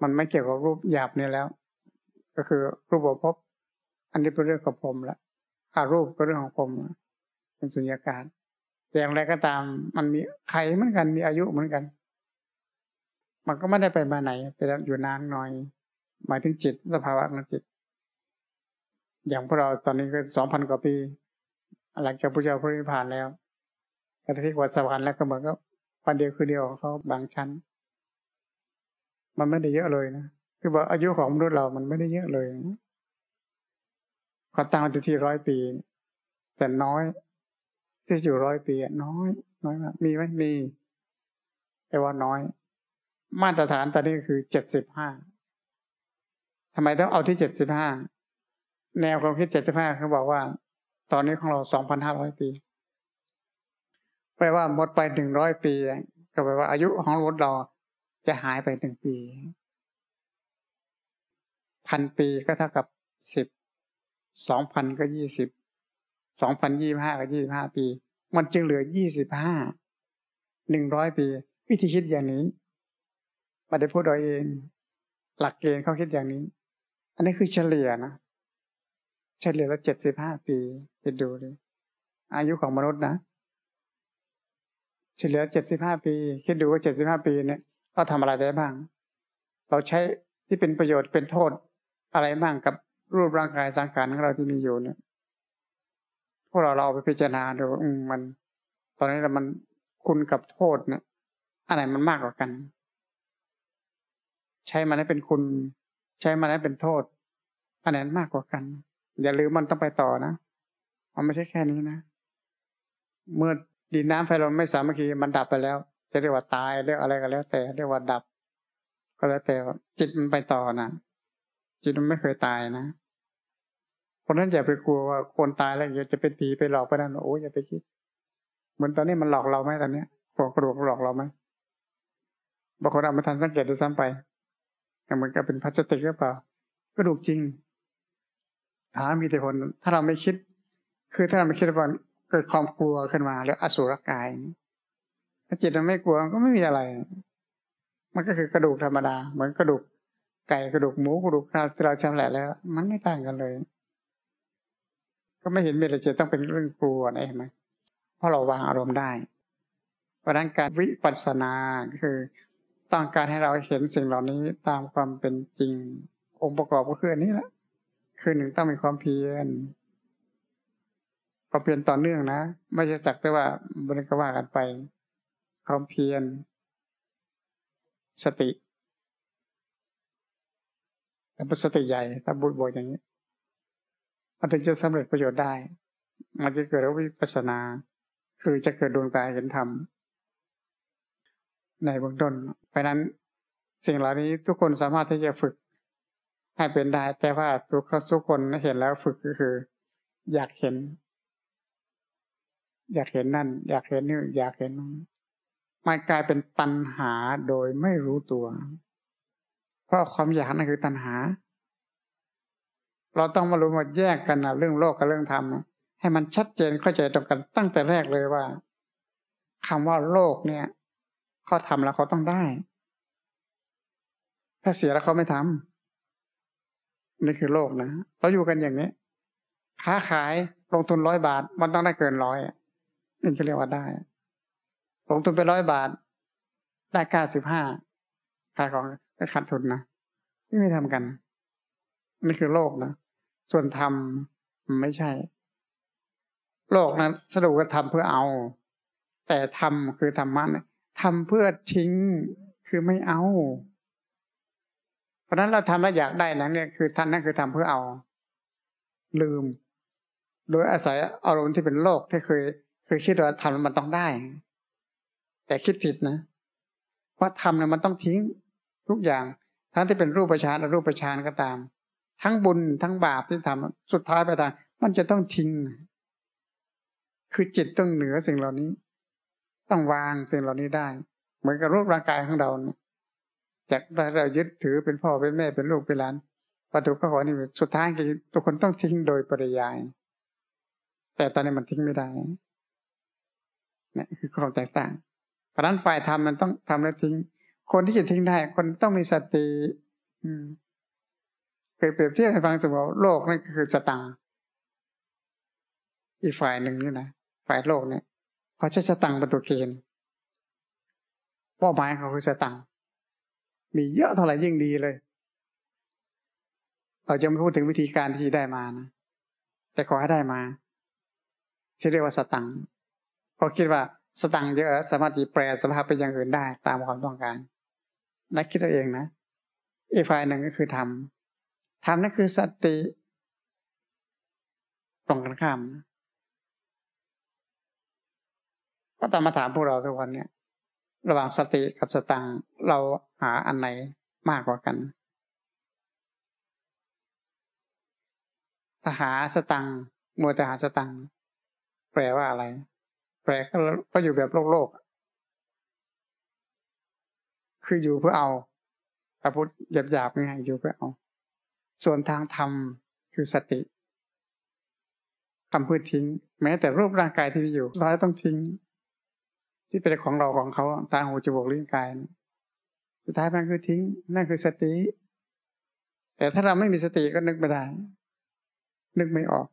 มันไม่เกี่ยวกับรูปหยาบนี่แล้ว ก็คือรูปภพอันนี้เป็นเรื่องของผมละอารูปก็เรื่องของผมเป็นสุญญากาศแต่อย่างไรก็ตาม มันมีไขเหมือนกันมีอายุเหมือนกัน มันก็ไม่ได้ไปมาไหนไปแล้วอยู่นานหน่อย หมายถึงจิตสภาวะของจิต อย่างพวกเราตอนนี้ก็สองพันกว่าปี หลังจากพระเจ้าพระนิพพานแล้วก็ที่วัดสวรรค์แล้วก็เหมือนกับวันเดียวคือเดียวเขาบางชั้น มันไม่ได้เยอะเลยนะคือว่าอายุของมนุษย์เรามันไม่ได้เยอะเลยเขาตั้งอยู่ที่ร้อยปี แต่น้อย ที่อยู่ร้อยปีน้อย น้อยมากมีไหมมี แต่ว่าน้อย มาตรฐานตอนนี้คือเจ็ดสิบห้าทำไมต้องเอาที่เจ็ดสิบห้าแนวความคิดเจ็ดสิบห้าเขาบอกว่า ตอนนี้ของเราสองพันห้าร้อยปี แปลว่าหมดไปหนึ่งร้อยปี ก็แปลว่าอายุของรถเราจะหายไปหนึ่งปี พันปีก็เท่ากับสิบสองพันก็ยี่สิบสองพันยี่ห้ากับยี่ห้าปี มันจึงเหลือยี่สิบห้าหนึ่งร้อยปี วิธีคิดอย่างนี้ ไม่ได้พูดเอาเอง หลักเกณฑ์เขาคิดอย่างนี้ อันนี้คือเฉลี่ยนะเฉลี่ยละเจ็ดสิบห้าปีไปดูดิอายุของมนุษย์นะเฉลี่ยเจ็ดสิบห้าปี คิดดูว่าเจ็ดสิบห้าปีเนี่ยเราทำอะไรได้บ้าง เราใช้ที่เป็นประโยชน์เป็นโทษอะไรบ้างกับรูปร่างกายสังขารของเราที่มีอยู่เนี่ยพวกเราเราไปพิจารณาดูมมัน ตอนนี้เรามันคุณกับโทษเนี่ย อะไรมันมากกว่ากัน ใช้มันให้เป็นคุณ ใช้มันให้เป็นโทษอันไหนมากกว่ากัน อย่าลืมมันต้องไปต่อนะมันไม่ใช่แค่นี้นะ เมื่อดินน้ำไฟลมไม่สามัคคีมันดับไปแล้ว จะเรียกว่าตายเรียกอะไรก็แล้ว แต่เรียกว่าดับ ก็แล้วแต่จิตมันไปต่อนะจิตมันไม่เคยตายนะเพราะนั้นอย่าไปกลัวว่าคนตายแล้วอย่าจะเป็นผีไปหลอกไปนั่นโอ้ยอย่าไปคิด เหมือนตอนนี้มันหลอกเราไหมตอนเนี้ยหัวกระดูกหลอกเราไหมบางคนเอามาทันสังเกตดูซ้ำไป เหมือนกับเป็นพลาสติกหรือเปล่ากระดูกจริงถามมีแต่คนถ้าเราไม่คิด คือถ้าเราไม่คิดว่าเกิดความกลัวขึ้นมา แล้วอสุรกายถ้าจิตมันไม่กลัวก็ไม่มีอะไร มันก็คือกระดูกธรรมดา เหมือนกระดูกไก่กระดูกหมูกระดูกที่เราชำแหละแล้ว มันไม่ต่างกันเลย ก็ไม่เห็นมีอะไรจะต้องเป็นเรื่องกลัวนะเห็นไหมเพราะเราวางอารมณ์ได้เพราะนั้นการวิปัสสนาคือ ต้องการให้เราเห็นสิ่งเหล่านี้ตามความเป็นจริง องค์ประกอบก็คืออันนี้แหละคือหนึ่งต้องมีความเพียรความเพียรต่อเนื่องนะไม่ใช่สักแต่ว่าบริกว่ากันไป ความเพียรสติแต่เป็นสติใหญ่ถ้าบุญบวกอย่างนี้มันถึงจะสำเร็จประโยชน์ได้ มันจะเกิดวิปัสนา คือจะเกิดดวงตาเห็นธรรม ในเบื้องต้น เพราะนั้นสิ่งเหล่านี้ทุกคนสามารถที่จะฝึกให้เป็นได้ แต่ว่าทุกทุกคนเห็นแล้วฝึกก็คือ อยากเห็น อยากเห็นนั่น อยากเห็นนี่อยากเห็นนั่นมันกลายเป็นตัณหาโดยไม่รู้ตัว เพราะความอยากนั่นคือตัณหา เราต้องมารู้มาแยกกันนะเรื่องโลกกับเรื่องธรรมให้มันชัดเจนเข้าใจตรงกันตั้งแต่แรกเลยว่าคำว่าโลกเนี่ย เขาทำแล้วเขาต้องได้ ถ้าเสียแล้วเขาไม่ทำนี่คือโลกนะเราอยู่กันอย่างนี้ ค้าขายลงทุนร้อยบาท มันต้องได้เกินร้อยนี่จะเรียกว่าได้ ลงทุนไปร้อยบาท ได้เก้าสิบห้าขายของก็ขาดทุนนะที่ไม่ทำกันนี่คือโลกนะส่วนทำไม่ใช่ โลกนะสรุปว่าทำเพื่อเอา แต่ทำคือธรรมะเนี่ย ทำเพื่อทิ้งคือไม่เอา เพราะนั้นเราทำแล้วอยากได้นั้นเนี่ยคือท่านนั่นคือทำเพื่อเอา ลืม โดยอาศัยอารมณ์ที่เป็นโลกที่เคยเคยคิดว่าทำแล้วมันต้องได้ แต่คิดผิดนะเพราทำเนี่ยมันต้องทิ้ง ทุกอย่าง ทั้งที่เป็นรูปประชานรูปประชานก็ตาม ทั้งบุญทั้งบาปที่ทำสุดท้ายไปทางมันจะต้องทิ้ง คือจิตต้องเหนือสิ่งเหล่านี้ ต้องวางสิ่งเหล่านี้ได้ เหมือนกับรูปร่างกายของเราเนี่ยจาเรายึดถือเป็นพ่อเป็นแม่เป็นลูกเป็นหลานวัตถุข้อนี่สุดท้ายคือทุกคนต้องทิ้งโดยปริยาย แต่ตอนนี้มันทิ้งไม่ได้นี่คือความแตกต่าง เพราะนั้นฝ่ายทำมันต้องทำแล้วทิ้ง คนที่จะทิ้งได้ คนต้องมีสติ อืมเคยเปรียบเทียบให้ฟังสมมติโลกนี่คือสตางอีกฝ่ายหนึ่งนี่นะฝ่ายโลกเนี่ย เขาใช้สตังเป็นตัวเกณฑ์เป้าหมายเขาคือสตังมีเยอะเท่าไหร่ยิ่งดีเลย เราจะไม่พูดถึงวิธีการที่ได้มานะ แต่ขอให้ได้มาที่เรียกว่าสตังเพราะคิดว่าสตังเยอะแล้วสามารถจะแปลสภาพเป็นอย่างอื่นได้ตามความต้องการ นักคิดตัวเองนะ อีกฝ่ายหนึ่งก็คือทำทำนั่นคือสติตรงกันข้ามนะ ก็ตามมาถามพวกเราทุกวันเนี่ย ระหว่างสติกับสตังเราหาอันไหนมากกว่ากัน ถ้าหาสตังมัวแต่หาสตังแปลว่าอะไร แปลก็อยู่แบบโลกโลก คืออยู่เพื่อเอาพระพุทธหยาบๆง่ายอยู่เพื่อเอา ส่วนทางธรรมคือสติทำพื่อทิ้ง แม้แต่รูปร่างกายที่มีอยู่สุดท้ายต้องทิ้ง ที่เป็นของเราของเขาตาหูจมูกลิ้นกาย สุดท้ายมันคือทิ้ง นั่นคือสติ แต่ถ้าเราไม่มีสติก็นึกไม่ได้ นึกไม่ออก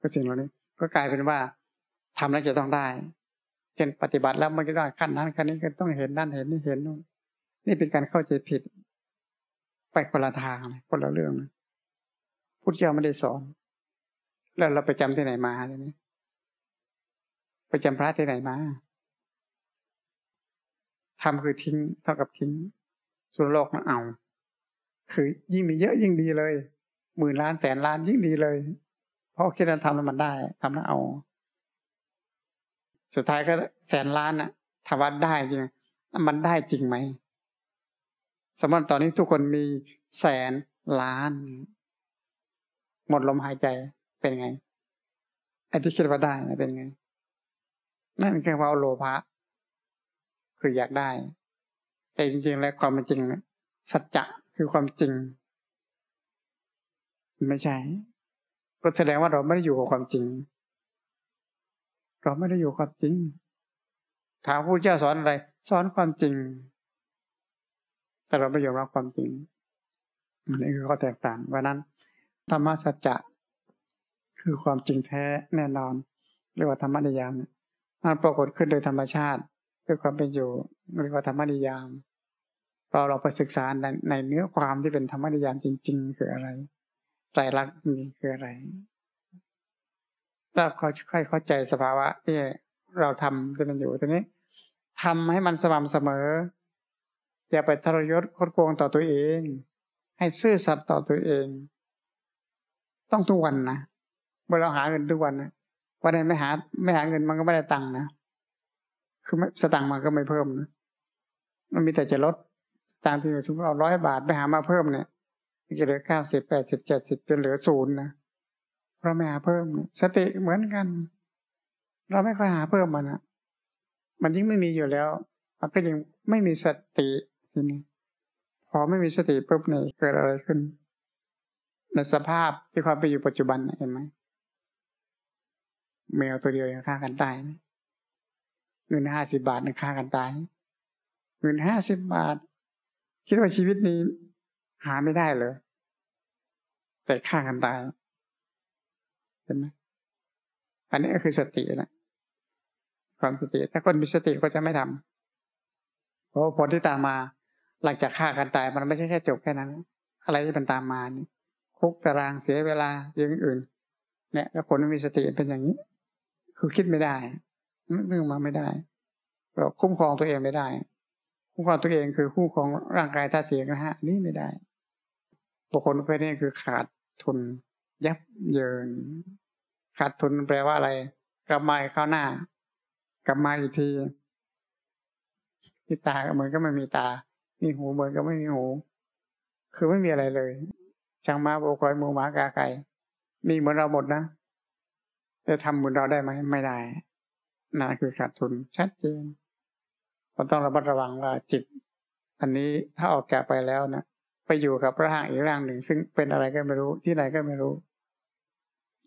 ก็สิ่งเหล่านี้ ก็กลายเป็นว่าทำแล้วจะต้องได้เช่นปฏิบัติแล้วมันก็ได้ขั้นนั้นขั้นนี้ก็ต้องเห็นด้านเห็นนี่เห็นนู่นนี่เป็นการเข้าใจผิด ไปคนละทางคนละเรื่องพุทธเจ้าไม่ได้สอน แล้วเราไปจำที่ไหนมาทีนี้ไปจำพระที่ไหนมาทำคือทิ้งเท่ากับทิ้ง สุรโลกนะเอา คือยิ่งมีเยอะยิ่งดีเลยหมื่นล้านแสนล้านยิ่งดีเลย เพราะคิดว่าทำแล้วมันได้ทำแล้วเอา สุดท้ายก็แสนล้านอะถามว่าได้จริงมันได้จริงไหมสมมติตอนนี้ทุกคนมีแสนล้าน หมดลมหายใจเป็นไงไอ้ที่คิดว่าได้เป็นไง นั่นคือว่าโลภะคืออยากได้ แต่จริงๆแล้วความเป็นจริง สัจจะคือความจริง ไม่ใช่ ก็แสดงว่าเราไม่ได้อยู่กับความจริง เราไม่ได้อยู่กับจริง ถามผู้เจ้าสอนอะไร สอนความจริง แต่เราไม่ยอมรับความจริงอันนี้คือข้อแตกต่างเพราะนั้นธรรมสัจจะคือความจริงแท้แน่นอน เรียกว่าธรรมนิยาม มันปรากฏขึ้นโดยธรรมชาติด้วยความเป็นอยู่เรียกว่าธรรมนิยามเราเราไปศึกษาในในเนื้อความที่เป็นธรรมนิยามจริง ๆ คืออะไรไตรลักษณ์จริงคืออะไรเราค่อยเข้าใจสภาวะที่เราทำที่มันอยู่ตรงนี้ทำให้มันสม่ำเสมอ อย่าไปทรยศคดโกงต่อตัวเอง ให้ซื่อสัตย์ต่อตัวเอง ต้องทุกวันนะเมื่อเราหาเงินทุกวันนะ วันไหนไม่หา ไม่หาเงินมันก็ไม่ได้ตังค์นะ คือสตังค์มันก็ไม่เพิ่มนะ มันมีแต่จะลด ตามที่สมมติเราร้อยบาทไปหามาเพิ่มเนี่ยมันจะเหลือเก้าสิบแปดสิบเจ็ดสิบจนเหลือศูนย์นะ เพราะไม่หาเพิ่มสติเหมือนกัน เราไม่ค่อยหาเพิ่มมันนะมันยิ่งไม่มีอยู่แล้ว มันก็ยังไม่มีสติทีนี้พอไม่มีสติปุ๊บเนี่ยเกิดอะไรขึ้น ในสภาพที่ความไปอยู่ปัจจุบันเห็นไหม แมวตัวเดียวยังฆ่ากันตายเงินห้าสิบาทนึงฆ่ากันตาย เงินห้าสิบบาท คิดว่าชีวิตนี้ หาไม่ได้เลยแต่ฆ่ากันตายเห็นไหมอันนี้ก็คือสตินะความสติ ถ้าคนมีสติก็จะไม่ทำเพราะผลที่ตามมา หลังจากฆ่ากันตาย มันไม่ใช่แค่จบแค่นั้น อะไรที่มันตามมานี่คุกตารางเสียเวลาอย่างอื่น เนี่ย แล้วคนไม่มีสติเป็นอย่างนี้ คือคิดไม่ได้นึกมาไม่ได้เราคุ้มครองตัวเองไม่ได้ คุ้มครองตัวเองคือคุ้มครองร่างกายท่าเสียงนะฮะนี่ไม่ได้บุคคลประเภทนี้คือขาดทุน ยับเยิน ขาดทุนแปลว่าอะไร กลับมาเข้าหน้า กลับมาอีกทีที่ตาเหมือนก็ไม่มีตา มีหูเหมือนก็ไม่มีหู คือไม่มีอะไรเลยช่างมาโบกอยมูหมากาไก่มีเหมือนเราหมดนะ จะทำเหมือนเราได้ไหมไม่ได้นั่นคือขาดทุนชัดเจนเราต้องระมัดระวังว่าจิต อันนี้ถ้าออกแก่ไปแล้วนะไปอยู่กับร่างอีกร่างหนึ่ง ซึ่งเป็นอะไรก็ไม่รู้ที่ไหนก็ไม่รู้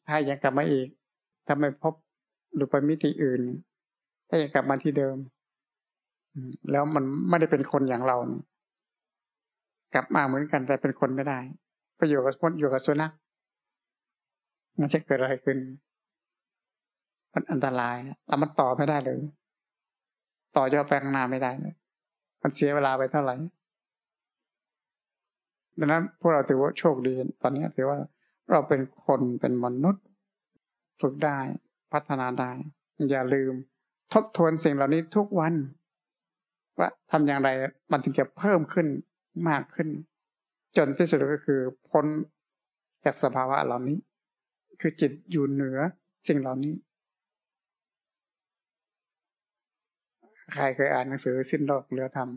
ถ้ายังกลับมาอีกถ้าไม่พบหรือไปมิติอื่น ถ้ายังกลับมาที่เดิมแล้วมันไม่ได้เป็นคนอย่างเรานะกลับมาเหมือนกันแต่เป็นคนไม่ได้ไปอยู่กับคนอยู่กับสุนัขมันจะเกิดอะไรขึ้น มันอันตรายแล้วมันต่อไม่ได้เลย ต่อยอดไปข้างหน้าไม่ได้เลยมันเสียเวลาไปเท่าไหร่ดังนั้นพวกเราถือว่าโชคดีตอนนี้ถือว่าเราเป็นคนเป็นมนุษย์ ฝึกได้พัฒนาได้ อย่าลืมทบทวนสิ่งเหล่านี้ทุกวัน ว่าทำอย่างไรมันถึงจะเพิ่มขึ้นมากขึ้น จนที่สุดก็คือพ้นจากสภาวะเหล่านี้ คือจิตอยู่เหนือสิ่งเหล่านี้ ใครเคยอ่านหนังสือสิ้นโลกเหลือธรรม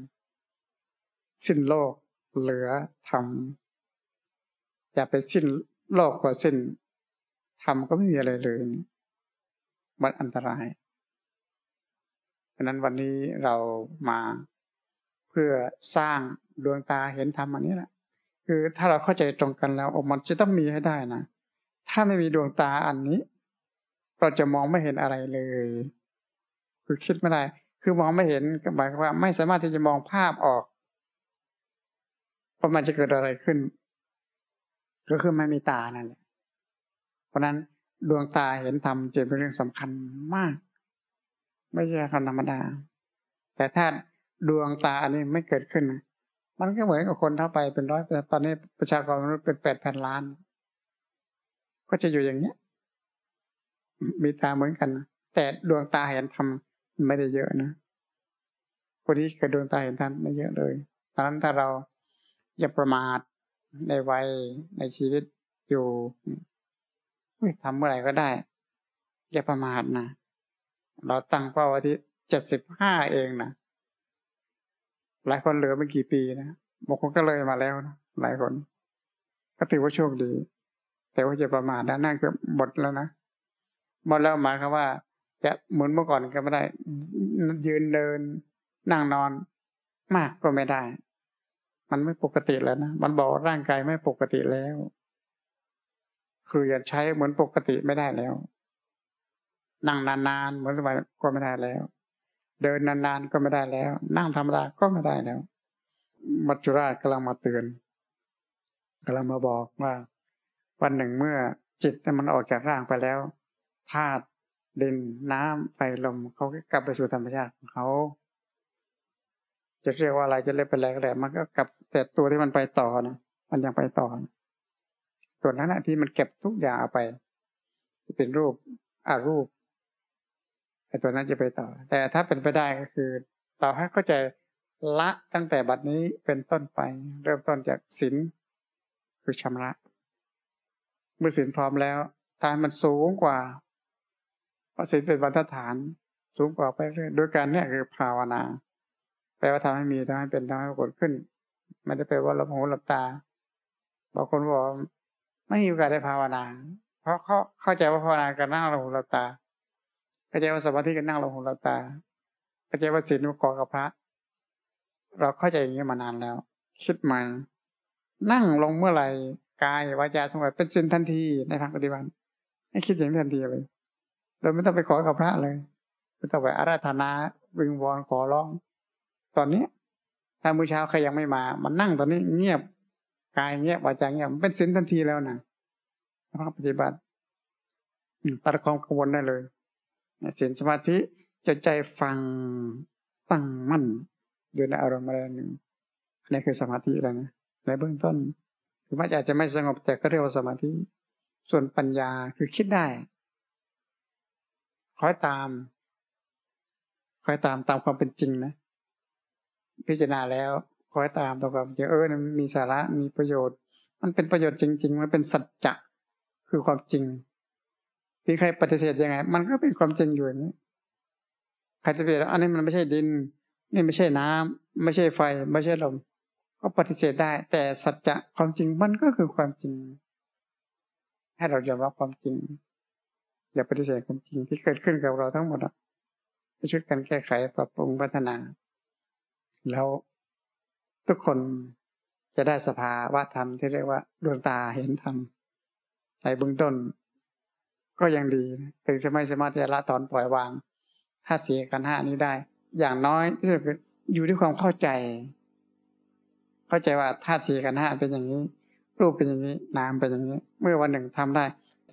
สิ้นโลกเหลือธรรม อย่าไปสิ้นโลกกว่าสิ้นธรรมก็ไม่มีอะไรเลย มันอันตรายเพราะนั้นวันนี้เรามาเพื่อสร้างดวงตาเห็นธรรมอันนี้แหละ คือถ้าเราเข้าใจตรงกันแล้วมันจะต้องมีให้ได้นะ ถ้าไม่มีดวงตาอันนี้ เราจะมองไม่เห็นอะไรเลย คือคิดไม่ได้ คือมองไม่เห็นก็หมายความว่าไม่สามารถที่จะมองภาพออกว่ามันจะเกิดอะไรขึ้น ก็คือไม่มีตานั่นแหละเพราะนั้นดวงตาเห็นธรรมจึงเป็นเรื่องสำคัญมาก ไม่ใช่คนธรรมดา แต่ถ้าดวงตาอันนี้ไม่เกิดขึ้น มันก็เหมือนกับคนเท่าไปเป็นร้อยแต่ตอนนี้ประชากรมนุษย์เป็นแปดพันล้าน ก็จะอยู่อย่างเนี้ยมีตาเหมือนกัน แต่ดวงตาเห็นธรรม ไม่ได้เยอะนะคนที่เกิดดวงตาเห็นธรรมไม่เยอะเลยดังนั้นถ้าเราอย่าประมาทในวัยในชีวิตอยู่ทำเมื่อไหร่ก็ได้ อย่าประมาทนะเราตั้งเป้าไว้ที่เจ็ดสิบห้าเองนะหลายคนเหลือไม่กี่ปีนะบางคนก็เลยมาแล้วนะหลายคน ก็ถือว่าโชคดี แต่ว่าจะประมาทนะนั่นคือหมดแล้วนะหมดแล้วหมายความว่า จะเหมือนเมื่อก่อนก็ไม่ได้ ยืนเดิน นั่งนอนมากก็ไม่ได้ มันไม่ปกติแล้วนะมันบอกร่างกายไม่ปกติแล้ว คืออย่าใช้เหมือนปกติไม่ได้แล้ว นั่งนานๆเหมือนสมัยก็ไม่ได้แล้ว เดินนานๆก็ไม่ได้แล้ว นั่งธรรมดาก็ไม่ได้แล้ว มัจจุราชกำลังมาเตือนกำลังมาบอกว่า วันหนึ่งเมื่อจิตมันออกจากร่างไปแล้วธาตุ ดินน้ำไฟลมเขากลับไปสู่ธรรมชาติของเขา จะเรียกว่าอะไรจะเรียกเป็นอะไรก็ได้มันก็กลับแต่ตัวที่มันไปต่อนะมันยังไปต่อส่วนั้นที่มันเก็บทุกอย่างเอาไปเป็นรูปอารูปไอ้ตัวนั้นจะไปต่อ แต่ถ้าเป็นไปได้ก็คือ เราให้เข้าใจละตั้งแต่บัดนี้เป็นต้นไป เริ่มต้นจากศีลคือชำระ เมื่อศีลพร้อมแล้วทานมันสูงกว่า ราะศีลเป็นบรรทัดฐานสูงกว่าไปเรื่อยโดยการเนี่ยคือภาวนา แปลว่าทำให้มีทำให้เป็นทำให้ปรากฏขึ้น ไม่ได้แปลว่าหลับหูหลับตาบางคนบอกไม่มีโอกาสได้ภาวนา เพราะเขาเข้าใจว่าภาวนาการนั่งหลับหูหลับตาเข้าใจว่าสมาธิก็นั่งลงหูเราตาเข้าใจว่าศีลมันก่อกับพระ เราเข้าใจอย่างนี้มานานแล้ว คิดใหม่นั่งลงเมื่อไหร่กายวาจาสงบเป็นศีลทันทีในทางปฏิบัติให้คิดอย่างทันทีเลย โดยไม่ต้องไปขอกับพระเลยไม่ต้องไปอาราธนาวิงวอนขอร้อง ตอนนี้ถ้ามื้อเช้าใครยังไม่มา มันนั่งตอนนี้เงียบกายเงียบวาจาเงียบมันเป็นศีลทันทีแล้วนะภาคปฏิบัติตัดความกังวลได้เลยศีลสมาธิจะใจฟังตั้งมั่นอยู่ในอารมณ์อะไรหนึ่งอันนี้คือสมาธิแล้วนะในเบื้องต้น ถึงแม้อาจจะไม่สงบแต่ก็เรียกว่าสมาธิ ส่วนปัญญาคือคิดได้ คอยตามคอยตามตามความเป็นจริงนะ พิจารณาแล้วคอยตามตามความจริงเออมันมีสาระมีประโยชน์ มันเป็นประโยชน์จริง ๆ มันเป็นสัจจะคือความจริงที่ใครปฏิเสธยังไง มันก็เป็นความจริงอยู่อย่างนี้ใครจะเปลี่ยนอันนี้มันไม่ใช่ดิน นี่ไม่ใช่น้ำไม่ใช่ไฟ ไม่ใช่ลม ก็ปฏิเสธได้ แต่สัจจะความจริงมันก็คือความจริง ให้เรายอมรับความจริง อย่าปฏิเสธความจริงที่เกิดขึ้นกับเราทั้งหมดอะช่วยกันแก้ไขปรับปรุงพัฒนา แล้วทุกคนจะได้สภาวะธรรมที่เรียกว่าดวงตาเห็นธรรมในเบื้องต้น ก็ยังดีถึงจะไม่สามารถจะละถอนปล่อยวางธาตุสียกันห้านี้ได้ อย่างน้อยที่สุดอยู่ด้วยความเข้าใจ เข้าใจว่าธาตุสีกันห้าเป็นอย่างนี้ รูปเป็นอย่างนี้น้ำเป็นอย่างนี้ เมื่อวันหนึ่งทำได้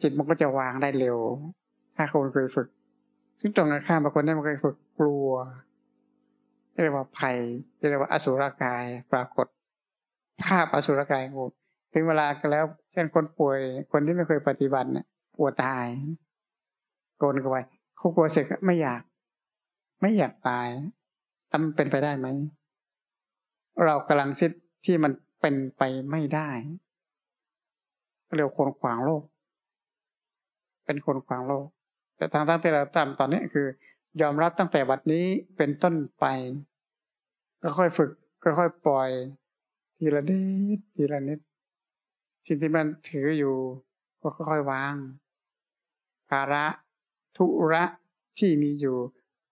จิตมันก็จะวางได้เร็ว ถ้าคนเคยฝึก ซึ่งตรงกันข้ามบางคนได้มันเคยฝึกกลัวเรียกว่าภัยเรียกว่าอสุรกายปรากฏ ภาพอสุรกายกูถึงเวลาก็แล้ว เช่นคนป่วย คนที่ไม่เคยปฏิบัติเนี่ยกลัวตายโกนกันไปเขากลัวเสร็จไม่อยาก ไม่อยากตายทำเป็นไปได้ไหม เรากำลังซิดที่มันเป็นไปไม่ได้ เรียกคนขวางโลก เป็นคนขวางโลก แต่ทางตั้งที่เราทำตอนนี้คือ ยอมรับตั้งแต่บัดนี้เป็นต้นไป ก็ค่อยฝึกก็ค่อยปล่อย ทีละนิดทีละนิดสิ่งที่มันถืออยู่ ก็ค่อยๆวาง ภาระธุระที่มีอยู่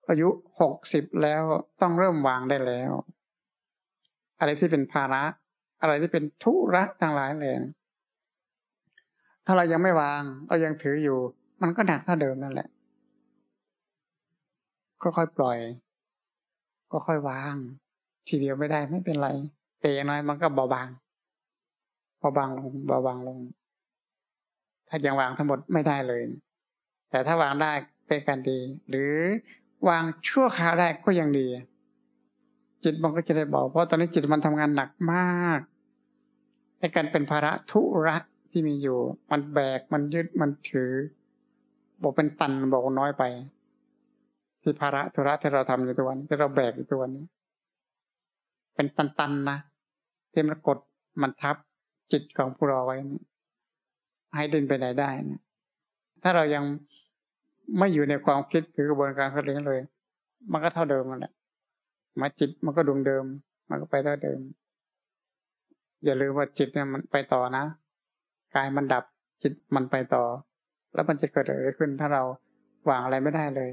อายุหกสิบแล้วต้องเริ่มวางได้แล้ว อะไรที่เป็นภาระ อะไรที่เป็นธุระทั้งหลายเลย ถ้าเรายังไม่วาง เรายังถืออยู่ มันก็หนักเท่าเดิมนั่นแหละ ก็ค่อยปล่อย ก็ค่อยวาง ทีเดียวไม่ได้ไม่เป็นไร แต่อย่างน้อยมันก็เบาบางเบาบางลงเบาบางลง ถ้ายังวางทั้งหมดไม่ได้เลย แต่ถ้าวางได้เป็นการดี หรือวางชั่วคราวได้ก็ยังดี จิตมันก็จะได้เบาเพราะตอนนี้จิตมันทำงานหนักมากในการเป็นภาระทุระ ที่มีอยู่ มันแบกมันยึดมันถือ บอกเป็นตันบอกน้อยไป ที่ภาระธุระที่เราทำอยู่ตัววันที่เราแบกอยู่ตัวนี้ เป็นตันๆนะที่มันกดมันทับจิตของพวกเราไว้ให้ดินไปไหนได้นะถ้าเรายังไม่อยู่ในความคิดคือกระบวนการเขาเรียนเลย มันก็เท่าเดิมนั่นแหละมาจิตมันก็ดวงเดิม มันก็ไปเท่าเดิม อย่าลืมว่าจิตเนี่ยมันไปต่อนะ กายมันดับจิตมันไปต่อ แล้วมันจะเกิดอะไรขึ้น ถ้าเราวางอะไรไม่ได้เลย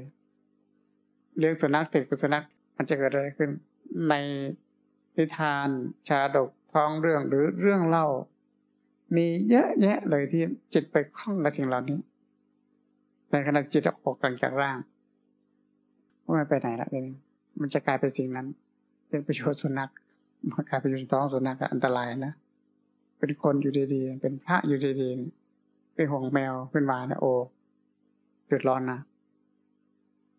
เลี้ยงสุนัขติดกับสุนัขมันจะเกิดอะไรขึ้น ในนิทาน ชาดกท้องเรื่องหรือเรื่องเล่า มีเยอะแยะเลยที่จิตไปคล้องกับสิ่งเหล่านี้ ในขณะจิตออกกลางจากร่างว่ามันไปไหนละเนี่ยมันจะกลายเป็นสิ่งนั้นเป็นประโยชน์สุนัขมันกลายเป็นอยู่ท้องสุนัขอันตรายนะ เป็นคนอยู่ดีๆ เป็นพระอยู่ดีๆเป็นห่วงแมวเป็นหมาเนี่ยโอ้เดือดร้อนนะ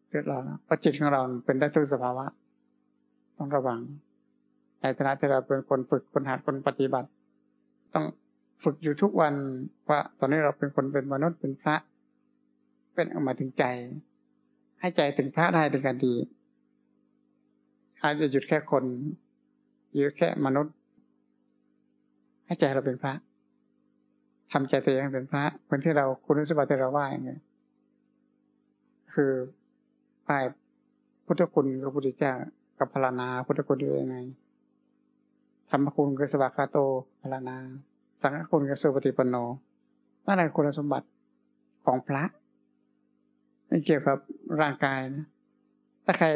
เดือดร้อนนะเพราะจิตของเราเป็นได้ทุกสภาวะ ต้องระวังในฐานะที่เราเป็นคนฝึกคนหัดคนปฏิบัติ ต้องฝึกอยู่ทุกวันว่าตอนนี้เราเป็นคนเป็นมนุษย์เป็นพระ เป็นออกมาถึงใจ ให้ใจถึงพระได้เป็นการดีอาจจะหยุดแค่คนหยุดแค่มนุษย์ ให้ใจเราเป็นพระทำใจตัวเองเป็นพระเหมือนที่เราคุณสมบัติที่เราว่าอย่างเงี้ยคือไปพุทธคุณกับพุทธเจ้ากับพลานาพุทธคุณด้วยยังไงธรรมคุณกับสวากาโตพลานา สังฆคุณกับสุปฏิปันโนนั่นแหละคุณสมบัติของพระไม่เกี่ยวกับร่างกายนะถ้าใคร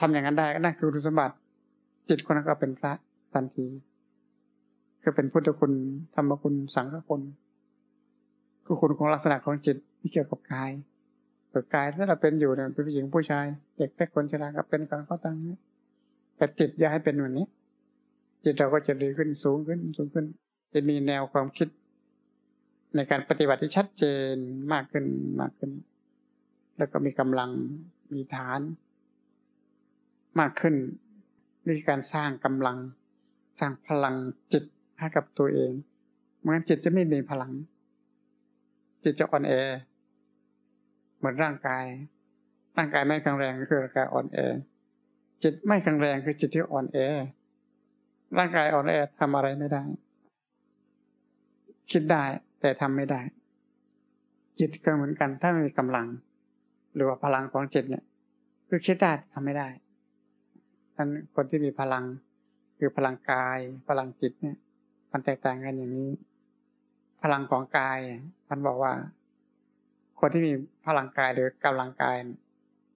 ทำอย่างนั้นได้นั่นคือคุณสมบัติ จิตคนนั้นก็เป็นพระทันที คือเป็นพุทธคุณธรรมคุณสังฆคุณคือคุณของลักษณะของจิตที่เกี่ยวกับกายแต่กายถ้าเราเป็นอยู่เนี่ยเป็นผู้หญิงผู้ชาย เด็กเล็กคนชราก็เป็นการเข้าตั้งนี้แต่จิตอย่าให้เป็นแบบนี้ จิตเราก็จะดีขึ้นสูงขึ้นสูงขึ้น จะมีแนวความคิด ในการปฏิบัติที่ชัดเจนมากขึ้นมากขึ้น แล้วก็มีกำลังมีฐาน มากขึ้นวิธีการสร้างกำลัง สร้างพลังจิต ให้กับตัวเองเมื่อจิตจะไม่มีพลัง จิตจะอ่อนแอ เหมือนร่างกาย ร่างกายไม่แข็งแรงก็คือร่างกายอ่อนแอ จิตไม่แข็งแรงคือจิตที่อ่อนแอ ร่างกายอ่อนแอทำอะไรไม่ได้ คิดได้แต่ทำไม่ได้ จิตก็เหมือนกัน ถ้าไม่มีกำลัง หรือว่าพลังของจิตเนี่ย คือคิดได้ทำไม่ได้ท่านคนที่มีพลัง คือพลังกาย พลังจิตเนี่ย มันแตกต่างกันอย่างนี้ พลังของกายท่านบอกว่า คนที่มีพลังกายหรือกำลังกาย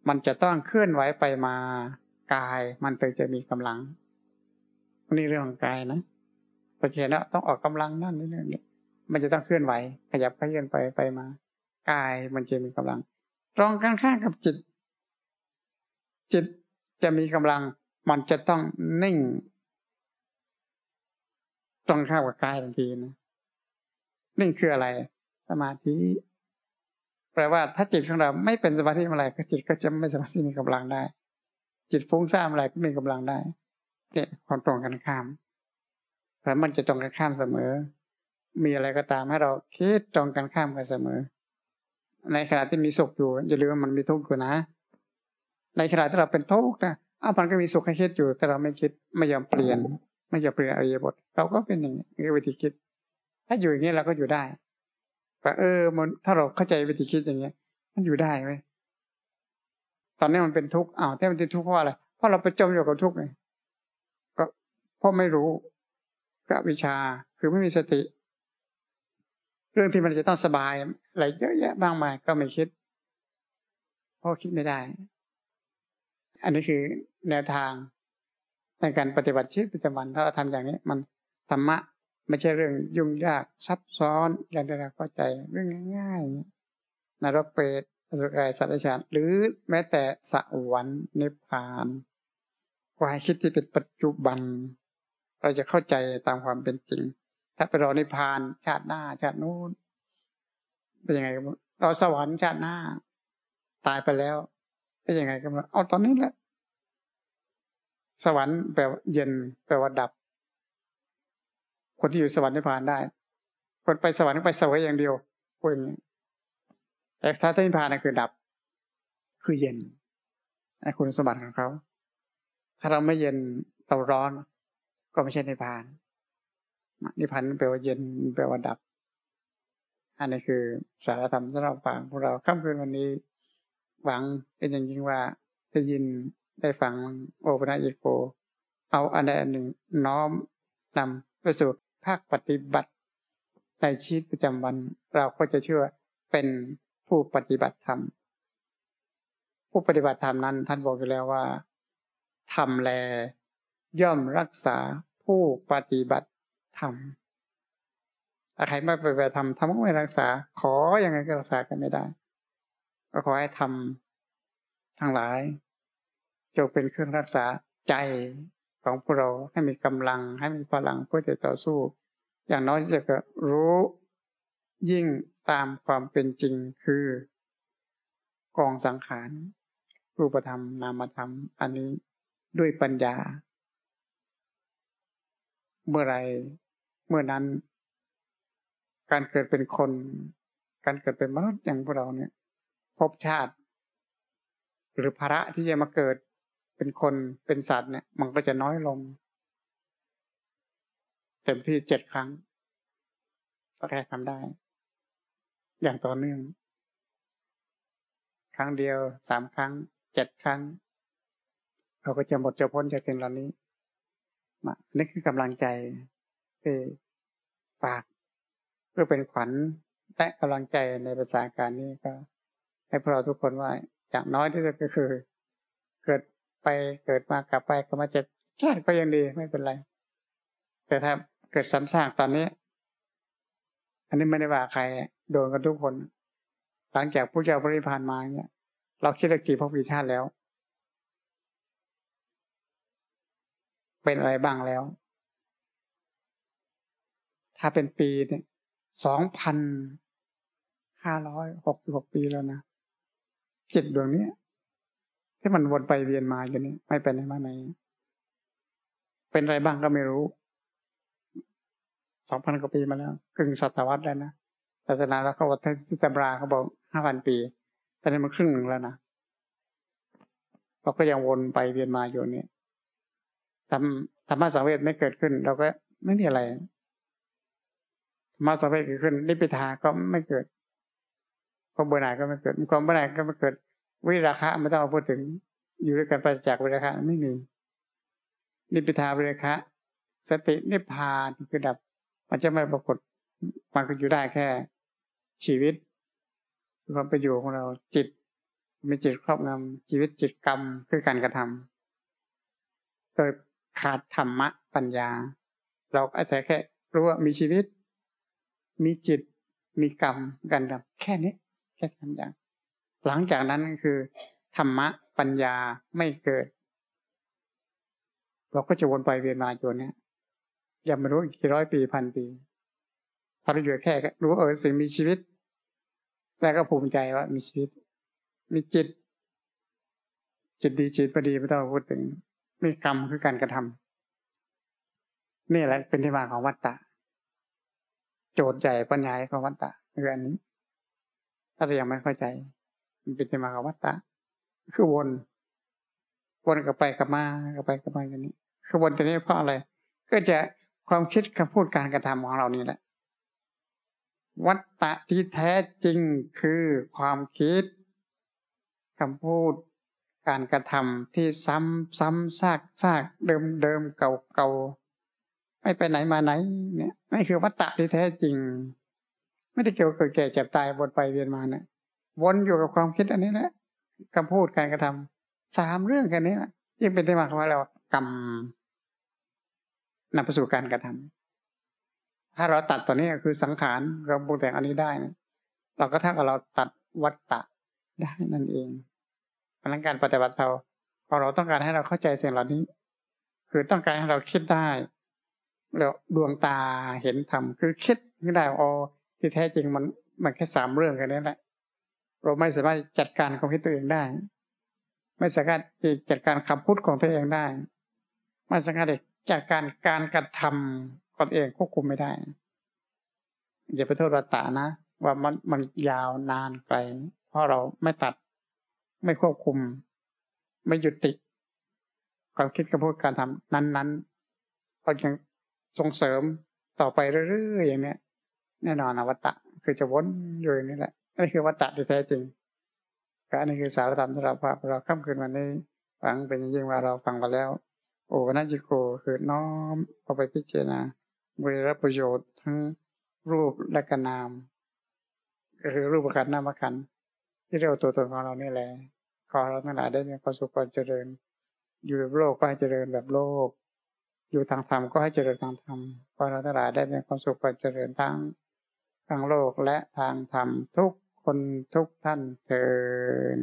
มันจะต้องเคลื่อนไหวไปมากาย มันถึงจะมีกำลังนี่เรื่องของกายนะเพราะฉะนั้นต้องออกกำลังนั่นนี่องนี่มันจะต้องเคลื่อนไหว ขยับขยื่นไปไปมา กายมันจะมีกำลัง ตรงกันข้ามกับจิต จิตจะมีกำลัง มันจะต้องนิ่ง ตรงข้ามกับกายทันทีนะนิ่คืออะไร สมาธิ แปลว่าถ้าจิตของเราไม่เป็นสมาธิเมื่อไรก็จิตก็จะไม่สามารถที่มีกำลังได้ จิตฟุ้งซ่านเมื่อไรก็มีกำลังได้เนี่ยความตรงกันข้ามแต่มันจะตรงกันข้ามเสมอ มีอะไรก็ตามให้เราคิดตรงกันข้ามกันเสมอ ในขณะที่มีสุขอยู่อย่าลืมว่ามันมีทุกข์อยู่นะ ในขณะที่เราเป็นทุกข์นะอ้าวมันก็มีสุขให้คิดอยู่ แต่เราไม่คิดไม่ยอมเปลี่ยน ไม่ยอมเปลี่ยนอริยบท เราก็เป็นอย่างนี้วิธีคิด ถ้าอยู่อย่างนี้เราก็อยู่ได้แต่เออมันถ้าเราเข้าใจวิธีคิดอย่างเงี้ย มันอยู่ได้ไหมตอนนี้มันเป็นทุกข์อ้าวที่มันเป็นทุกข์เพราะอะไรเพราะเราไปจมอยู่กับทุกข์ไงก็เพราะไม่รู้กับวิชาคือไม่มีสติ เรื่องที่มันจะต้องสบายอะไรเยอะแยะบ้างมายก็ไม่คิดเพราะคิดไม่ได้ อันนี้คือแนวทาง ในการปฏิบัติชีวิตประจำวันถ้าเราทำอย่างนี้ มันธรรมะไม่ใช่เรื่องยุ่งยากซับซ้อนอย่างที่เราเข้าใจเรื่องง่ายๆนรกเปรตอสุรกายสัตว์ฉานหรือแม้แต่สวรรค์นิพพานความคิดที่เป็นปัจจุบัน เราจะเข้าใจตามความเป็นจริง ถ้าไปรอนิพพานชาติหน้าชาตินู้นเป็นยังไงกันเราสวรรค์ชาติหน้า ตายไปแล้วเป็นยังไงกันเอาตอนนี้แหละ สวรรค์แปลว่าเย็นแปลว่าดับ คนที่อยู่สวรรค์นิพพานได้ คนไปสวรรค์ไปสวยอย่างเดียวพูดอย่างนี้แต่ถ้านิพพานนั่นคือดับ คือเย็นนคุณสมบัติของเขาถ้าเราไม่เย็นเราร้อน ก็ไม่ใช่นิพพานนิพพานแปลว่าเย็นแปลว่าดับ อันนี้คือสารธรรมสำหรับฟังพวกเราค่ำคืนวันนี้ หวังเป็นอย่างยิ่งว่าจะยิน ได้ฟังโอปนาอิโก เอาอันใดอันหนึ่งน้อมนำไปสู่ภาคปฏิบัติในชีวิตประจำวัน เราก็จะเชื่อเป็นผู้ปฏิบัติธรรม ผู้ปฏิบัติธรรมนั้น ท่านบอกอยู่แล้วว่าทำแล ย่อมรักษาผู้ปฏิบัติธรรมถ้าใครไม่ปฏิบัติธรรมทำก็ไม่รักษา ขออยังไงก็รักษากันไม่ได้ ก็ขอให้ทำทั้งหลาย จงเป็นเครื่องรักษาใจของพวกเราให้มีกำลังให้มีพลังเพื่อจะต่อสู้ อย่างน้อยจะก็รู้ยิ่งตามความเป็นจริงคือกองสังขารรูปธรรมนามธรรม อันนี้ด้วยปัญญา เมื่อไรเมื่อนั้น การเกิดเป็นคน การเกิดเป็นมนุษย์อย่างพวกเราเนี่ย พบชาติ หรือภาระที่จะมาเกิด เป็นคนเป็นสัตว์เนี่ย มันก็จะน้อยลง เต็มที่เจ็ดครั้งก็แค่ทำได้ อย่างต่อเนื่อง ครั้งเดียวสามครั้งเจ็ดครั้ง เราก็จะหมดจะพ้นจากสิ่งเหล่านี้มานี่คือกำลังใจที่ฝาก เพื่อเป็นขวัญและกำลังใจในภาษาการนี้ก็ ให้พวกเราทุกคนว่าอย่างน้อยที่สุดก็คือ เกิด ไปเกิดมากลับไปก็มาจะชาติก็ยังดีไม่เป็นไร แต่ถ้าเกิดซ้ำซากตอนนี้ อันนี้ไม่ได้ว่าใคร โดนกันทุกคน หลังจากผู้เจ้าบริพานมาเนี่ย เราคิดกี่พบกี่ชาติแล้ว เป็นอะไรบ้างแล้ว ถ้าเป็นปีเนี่ยสองพันห้าร้อยหกสิบหกปีแล้วนะจิตดวงนี้ ที่มันวนไปเวียนมาอย่นี้ไม่ไปไหนมาไหนเป็นอะไรบ้างก็ไม่รู้สองพันกว่าปีมาแล้วกึ่งศตวรรษแล้วนะศาสนาแล้วเขาบอกที่ตำราเขาบอกห้าพันปี ตอนนี้มันครึ่งหนึ่งแล้วนะเราก็ยังวนไปเวียนมาอยู่นี่ทำธรรมะสังเวชไม่เกิดขึ้น เราก็ไม่มีอะไรธรรมะสังเวชเกิดขึ้นนิพพิทาก็ไม่เกิดความเบื่อหน่ายก็ไม่เกิดความเบื่อหน่ายก็ไม่เกิด วิราคะไม่ต้องมาพูดถึง อยู่ด้วยกันปราศจากวิราคะไม่มีนิพพิทาวิราคะ สตินิพพานคือดับ มันจะไม่ปรากฏมันก็อยู่ได้แค่ ชีวิตความเป็นอยู่ของเราจิตมีจิตครอบงำชีวิตจิตกรรมคือการกระทำโดยขาดธรรมะปัญญา เราอาศัยแค่รู้ว่ามีชีวิต มีจิต มีกรรมกันดับแค่นี้ แค่ทำอย่าง หลังจากนั้นคือ ธรรมะปัญญาไม่เกิด เราก็จะวนไปเวียนมาจนเนี้ยยังไม่รู้อีกี่ร้อยปีพันปีพอเราอยู่แค่รู้เออสิ่งมีชีวิต แล้วก็ภูมิใจว่ามีชีวิต มีจิต จิตดีจิตไม่ดีไม่ต้องพูดถึง มีกรรมคือการกระทำนี่แหละเป็นที่มาของวัตตะ โจทย์ใหญ่ปัญญาของวัตตะคืออันนี้ ถ้าเรายังไม่เข้าใจ มันเป็นที่มาของวัตตะ คือวนวนกลับไปกลับมากลับไปกลับมาอย่างนี้ คือวนตัวนี้เพราะอะไร ก็จะความคิดคำพูดการกระทำของเรานี่แหละ วัตตะที่แท้จริงคือความคิดคำพูดการกระทำที่ซ้ำซ้ำซากซากเดิมเดิมเก่าเก่าไม่ไปไหนมาไหน เนี่ยนี่คือวัตตะที่แท้จริง ไม่ได้เกี่ยวกับแก่เจ็บตายวนไปเวียนมาเนี่ย วนอยู่กับความคิดอันนี้แหละคำพูดการกระทำสามเรื่องแค่นี้แหละยิ่งเป็นที่มาคำว่าเรากรรมนำไปสู่การกระทำถ้าเราตัดตัวนี้คือสังขารกับปรุงแต่งอันนี้ได้นะเราก็เท่ากับเราตัดวัตตะได้นั่นเองพลังการปฏิบัติเราพอเราต้องการให้เราเข้าใจสิ่งเหล่านี้ คือต้องการให้เราคิดได้แล้วดวงตาเห็นธรรมคือคิดไม่ได้อ๋อที่แท้จริงมันมันแค่สามเรื่องแค่นี้แหละ เราไม่สามารถจัดการความคิดตัวเองได้ ไม่สามารถจัดการคำพูดของตัวเองได้ ไม่สามารถจัดการการกระทำของตัวเองควบคุมไม่ได้อย่าไปโทษวัตตานะ ว่ามันมันยาวนานไกล เพราะเราไม่ตัด ไม่ควบคุม ไม่หยุดติความคิดกับพูดการทำนั้นๆเรายังส่งเสริมต่อไปเรื่อยๆอย่างเนี้ย แน่นอนอวัตตะ คือจะวนอยู่อย่างนี้แหละ นี่คือวัตตะที่แท้จริงก็อันนี้คือสารธรรมสำหรับเราค่ำคืนวันนี้ฟังเป็นยิ่งว่าเราฟังมาแล้ว โอ้นัจิโกคือน้อมเอาไปพิจารณาเวรประโยชน์ทั้งรูปและกนามก็คือรูปขันนามขันที่เรียกตัวตนของเรานี่แหละขอเราทั้งหลายได้มีความสุขความเจริญ อยู่โลกก็ให้เจริญแบบโลก อยู่ทางธรรมก็ให้เจริญทางธรรมขอเราทั้งหลายได้มีความสุขความเจริญทั้งทางโลกและทางธรรมทุก คนทุกท่านเถิด